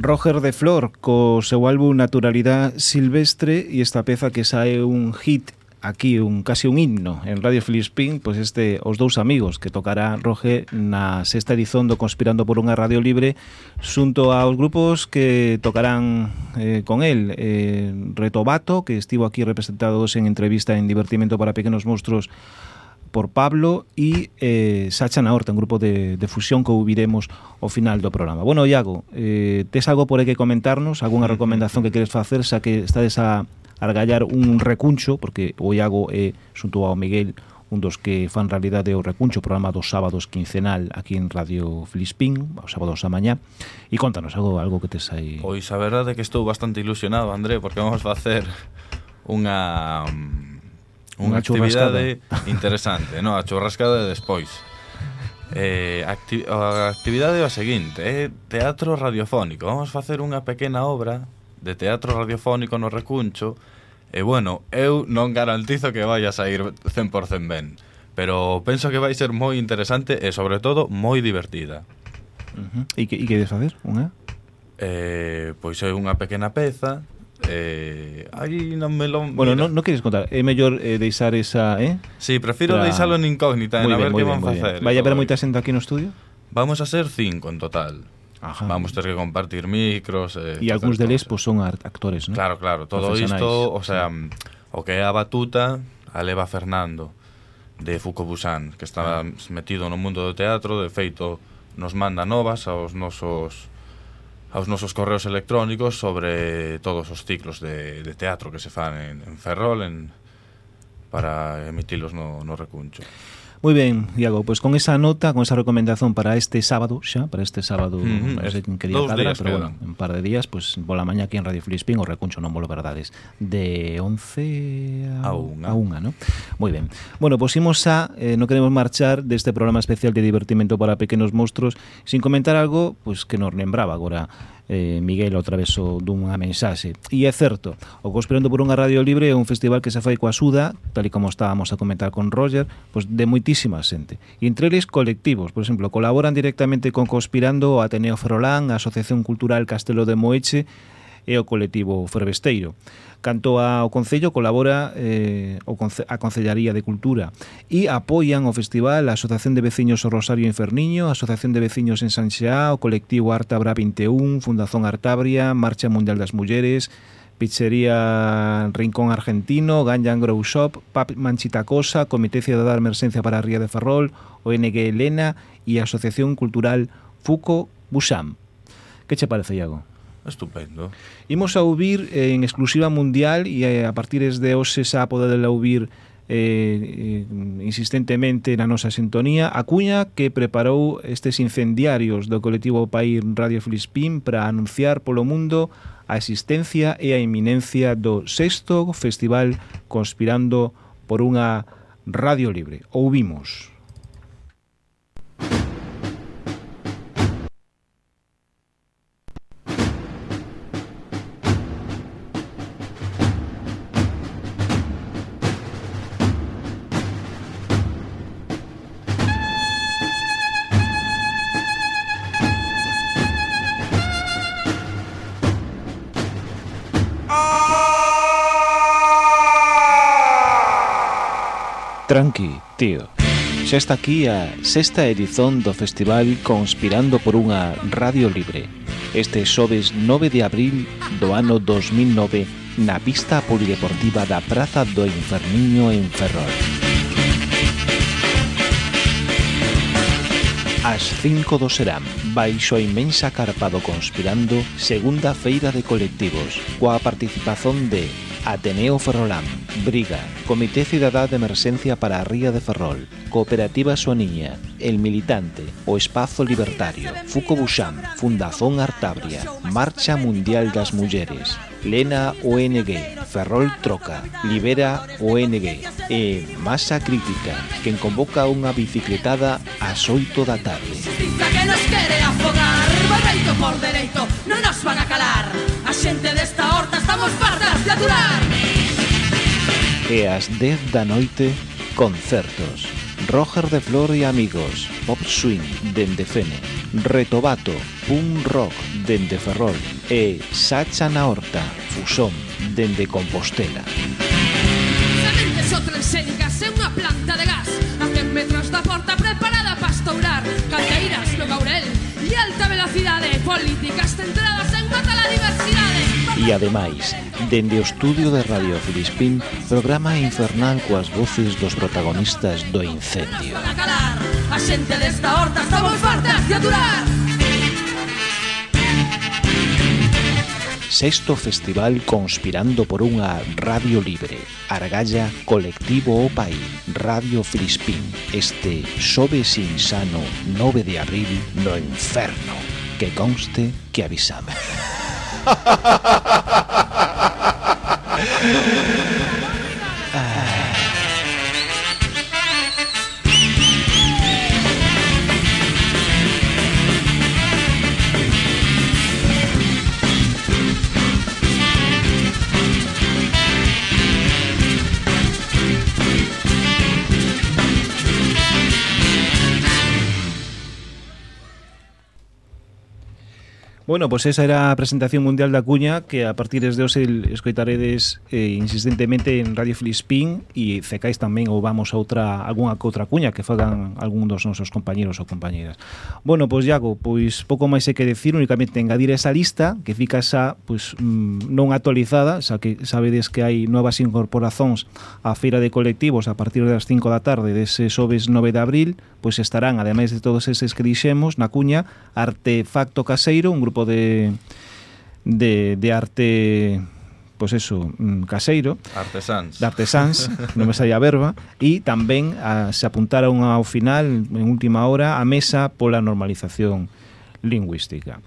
Roger de Flor co seu álbum Naturalidad Silvestre e esta peza que sae un hit aquí un casi un himno en Radio Filispín, pois este Os dous amigos que tocará Roge na sexta edición do Conspirando por unha Radio Libre xunto aos grupos que tocarán eh, con el eh, Retobato, que estivo aquí representados en entrevista en Divertimento para Pequenos Monstruos por Pablo e eh, Sacha na Horta, un grupo de, de fusión que ouviremos ao final do programa. Bueno, Iago, eh, tes algo por aí que comentarnos? Alguna recomendación que queres facer, xa que estades a, argallar un recuncho, porque o Iago é, eh, xunto ao Miguel, un dos que fan realidade o recuncho, programa dos sábados quincenal aquí en Radio Filispín, aos sábados a mañá. E contanos algo, algo que tes aí. Pois a verdade é que estou bastante ilusionado, André, porque vamos facer unha unha, unha actividade interesante, no, a churrascada de despois. Eh, acti a actividade é a seguinte, é teatro radiofónico. Vamos facer unha pequena obra de teatro radiofónico no recuncho e bueno, eu non garantizo que vai a sair 100% ben pero penso que vai ser moi interesante e sobre todo moi divertida uh -huh. E que, e que desfacer? Unha? Eh, pois é unha pequena peza Eh, aí non me lo... Bueno, non no queres contar, é mellor eh, deixar esa, eh? Sí, prefiro Para... deixalo en incógnita, eh, en a ver que van facer. Vai haber pois moita xente aquí no estudio? Vamos a ser cinco en total. Ajá. vamos ter que compartir micros... Eh, e, e algúns deles pues, pois, son actores, ¿no? Claro, claro, todo isto, o sea, sí. o que é a batuta, a leva Fernando, de Foucault Busan, que está ah. metido no mundo do teatro, de feito, nos manda novas aos nosos aos nosos correos electrónicos sobre todos os ciclos de, de teatro que se fan en, en Ferrol en, para emitilos no, no recuncho. Moi ben, Iago, pois con esa nota, con esa recomendación para este sábado, xa, para este sábado, mm -hmm. non sei que día cadra, pero bueno, en par de días, pois pues, pola maña aquí en Radio Filispín, o recuncho non molo verdades, de 11 a 1, a unha, ¿no? Moi ben. Bueno, pois pues, imos a eh, non queremos marchar deste programa especial de divertimento para pequenos monstruos sin comentar algo pois pues, que nos lembraba agora eh, Miguel ao traveso dunha mensaxe. E é certo, o Conspirando por unha radio libre é un festival que se fai coa suda, tal e como estábamos a comentar con Roger, pois de moitísima xente. E entre eles colectivos, por exemplo, colaboran directamente con Conspirando o Ateneo Ferrolán, a Asociación Cultural Castelo de Moeche e o colectivo Fervesteiro. Canto ao Concello colabora eh, o Conce a Concellaría de Cultura e apoian o festival a Asociación de Veciños o Rosario Inferniño, a Asociación de Veciños en Sanxeá, o colectivo Artabra 21, Fundación Artabria, Marcha Mundial das Mulleres, Pizzería Rincón Argentino, Ganyan Grow Shop, Pap Manchita Cosa, Comité de Emergencia para a Ría de Ferrol, ONG Elena e Asociación Cultural Fuco Busam. Que che parece, Iago? Estupendo. Imos a ouvir eh, en exclusiva mundial e eh, a partir de hoxe xa podedela ouvir eh, eh, insistentemente na nosa sintonía a cuña que preparou estes incendiarios do colectivo País Radio Filispín para anunciar polo mundo a existencia e a iminencia do sexto festival Conspirando por unha radio libre. Ouvimos. Tranqui, tío. Xa está aquí a sexta edición do festival Conspirando por unha radio libre. Este xoves 9 de abril do ano 2009 na pista polideportiva da Praza do Inferniño en Ferrol. As 5 do serán, baixo a inmensa carpa do Conspirando, segunda feira de colectivos, coa participación de Ateneo Ferrolán, Briga, Comité Cidadá de Emerxencia para a Ría de Ferrol, Cooperativa Suaniña, El Militante, o Espazo Libertario, Fuco Buxán, Fundazón Artabria, Marcha Mundial das Mulleres, Lena ONG, Ferrol Troca, Libera ONG e Masa Crítica, quen convoca unha bicicletada ás 8 da tarde. Que nos quere afogar, por dereito, non nos van a calar, a xente desta estamos fartas de aturar. E ás 10 da noite, concertos. Roger de Flor e amigos Pop Swing, dende Fene. Retobato, Punk Rock, dende Ferrol. E Sacha na Horta, Fusón, dende Compostela. Semente sotrenséricas é unha planta de gas. A 100 metros da porta preparada para estourar. Canteiras no Gaurel e alta velocidade Políticas ten E ademais, dende o estudio de Radio Filispín, programa infernal coas voces dos protagonistas do incendio. A xente desta horta estamos fartas de aturar Sexto Festival Conspirando por unha Radio Libre, Argalla Colectivo O Pai, Radio Frispín, este Sobes Insano 9 de abril no Inferno, que conste que avisamos. ハハハハ! Bueno, pois pues esa era a presentación mundial da cuña que a partir de hoxe escoitaredes eh, insistentemente en Radio Filispín e cecais tamén ou vamos a outra algunha outra cuña que fagan algún dos nosos compañeros ou compañeras. Bueno, pois pues, Iago, pois pouco máis hai que decir, únicamente engadir esa lista que fica xa pois, non actualizada, xa que sabedes que hai novas incorporacións á feira de colectivos a partir das 5 da tarde dese xoves 9 de abril, pois estarán, ademais de todos eses que dixemos, na cuña Artefacto Caseiro, un grupo tipo de, de, de arte pois pues eso, mm, caseiro. Artesáns De artesáns, non me saía a verba. E tamén a, se apuntaron ao final, en última hora, a mesa pola normalización lingüística.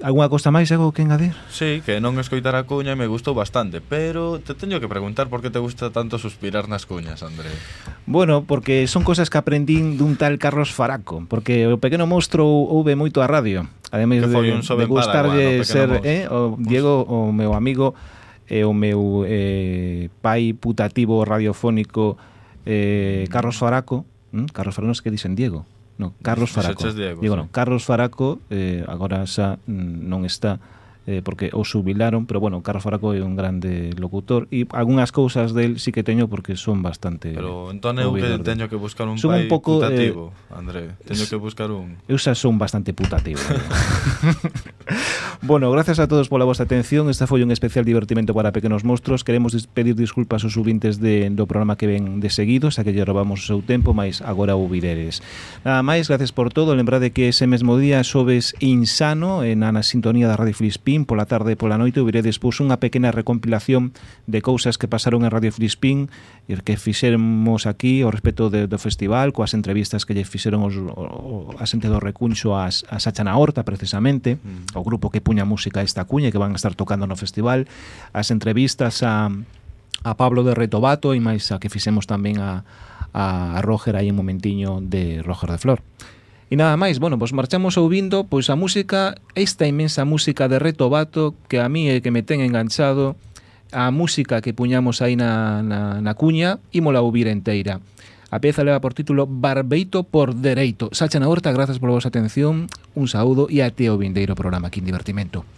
Alguna cosa máis algo que engadir? Sí, que non escoitar a cuña me gustou bastante Pero te teño que preguntar por que te gusta tanto suspirar nas cuñas, André Bueno, porque son cosas que aprendín dun tal Carlos Faraco Porque o pequeno monstro ouve moito a radio Ademais de, de gustarlle bueno, ser eh, o Diego, o meu amigo E o meu eh, pai putativo radiofónico eh, Carlos Faraco mm, Carlos Faraco, que dicen Diego no, Carlos Faraco. Diego, Digo, sí. no, Carlos Faraco eh, agora xa mm, non está eh, porque o subilaron, pero bueno, Carlos Faraco é un grande locutor e algunhas cousas del sí que teño porque son bastante Pero entón eu que teño que buscar un son pai un pouco, eh, putativo, eh, André, teño que buscar un Eu xa son bastante putativo. Eh. bueno, gracias a todos pola vosa atención. Esta foi un especial divertimento para pequenos monstruos. Queremos pedir disculpas aos subintes de, do programa que ven de seguido, xa que lle robamos o seu tempo, máis agora o videres. Nada máis, gracias por todo. Lembrade que ese mesmo día sobes insano en a sintonía da Radio Filispín Frispín pola tarde e pola noite Viredes despois unha pequena recompilación de cousas que pasaron en Radio Frispín e que fixermos aquí ao respecto de, do festival coas entrevistas que lle fixeron os, o, a xente do recuncho as, a Sachana Horta precisamente mm. o grupo que puña música esta cuña que van a estar tocando no festival as entrevistas a, a Pablo de Retobato e máis a que fixemos tamén a, a Roger aí un momentiño de Roger de Flor. E nada máis, bueno, pois marchamos ouvindo pois a música, esta inmensa música de Reto Bato que a mí é que me ten enganchado, a música que puñamos aí na, na, na cuña, ímola ouvir enteira. A peza leva por título Barbeito por Dereito. Sacha na Horta, grazas pola vosa atención, un saúdo e até o vindeiro programa aquí en Divertimento.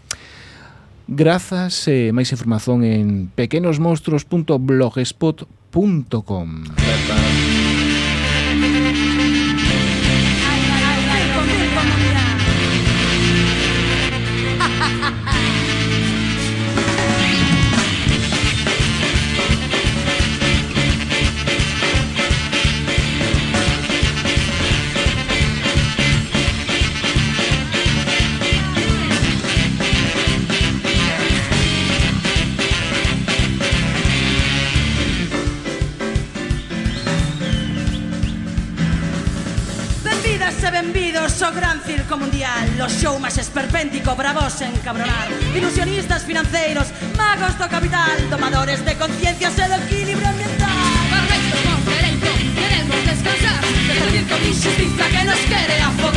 Grazas e eh, máis información en pequenosmonstruos.blogspot.com. Música o so gran circo mundial. Los show máis esperpéntico, bravos en cabronar. Ilusionistas financeiros, magos do capital Tomadores de conciencias e do equilibrio ambiental. Correcto, con derecho, queremos descansar. Desde el circo de injusticia que nos quere afogar.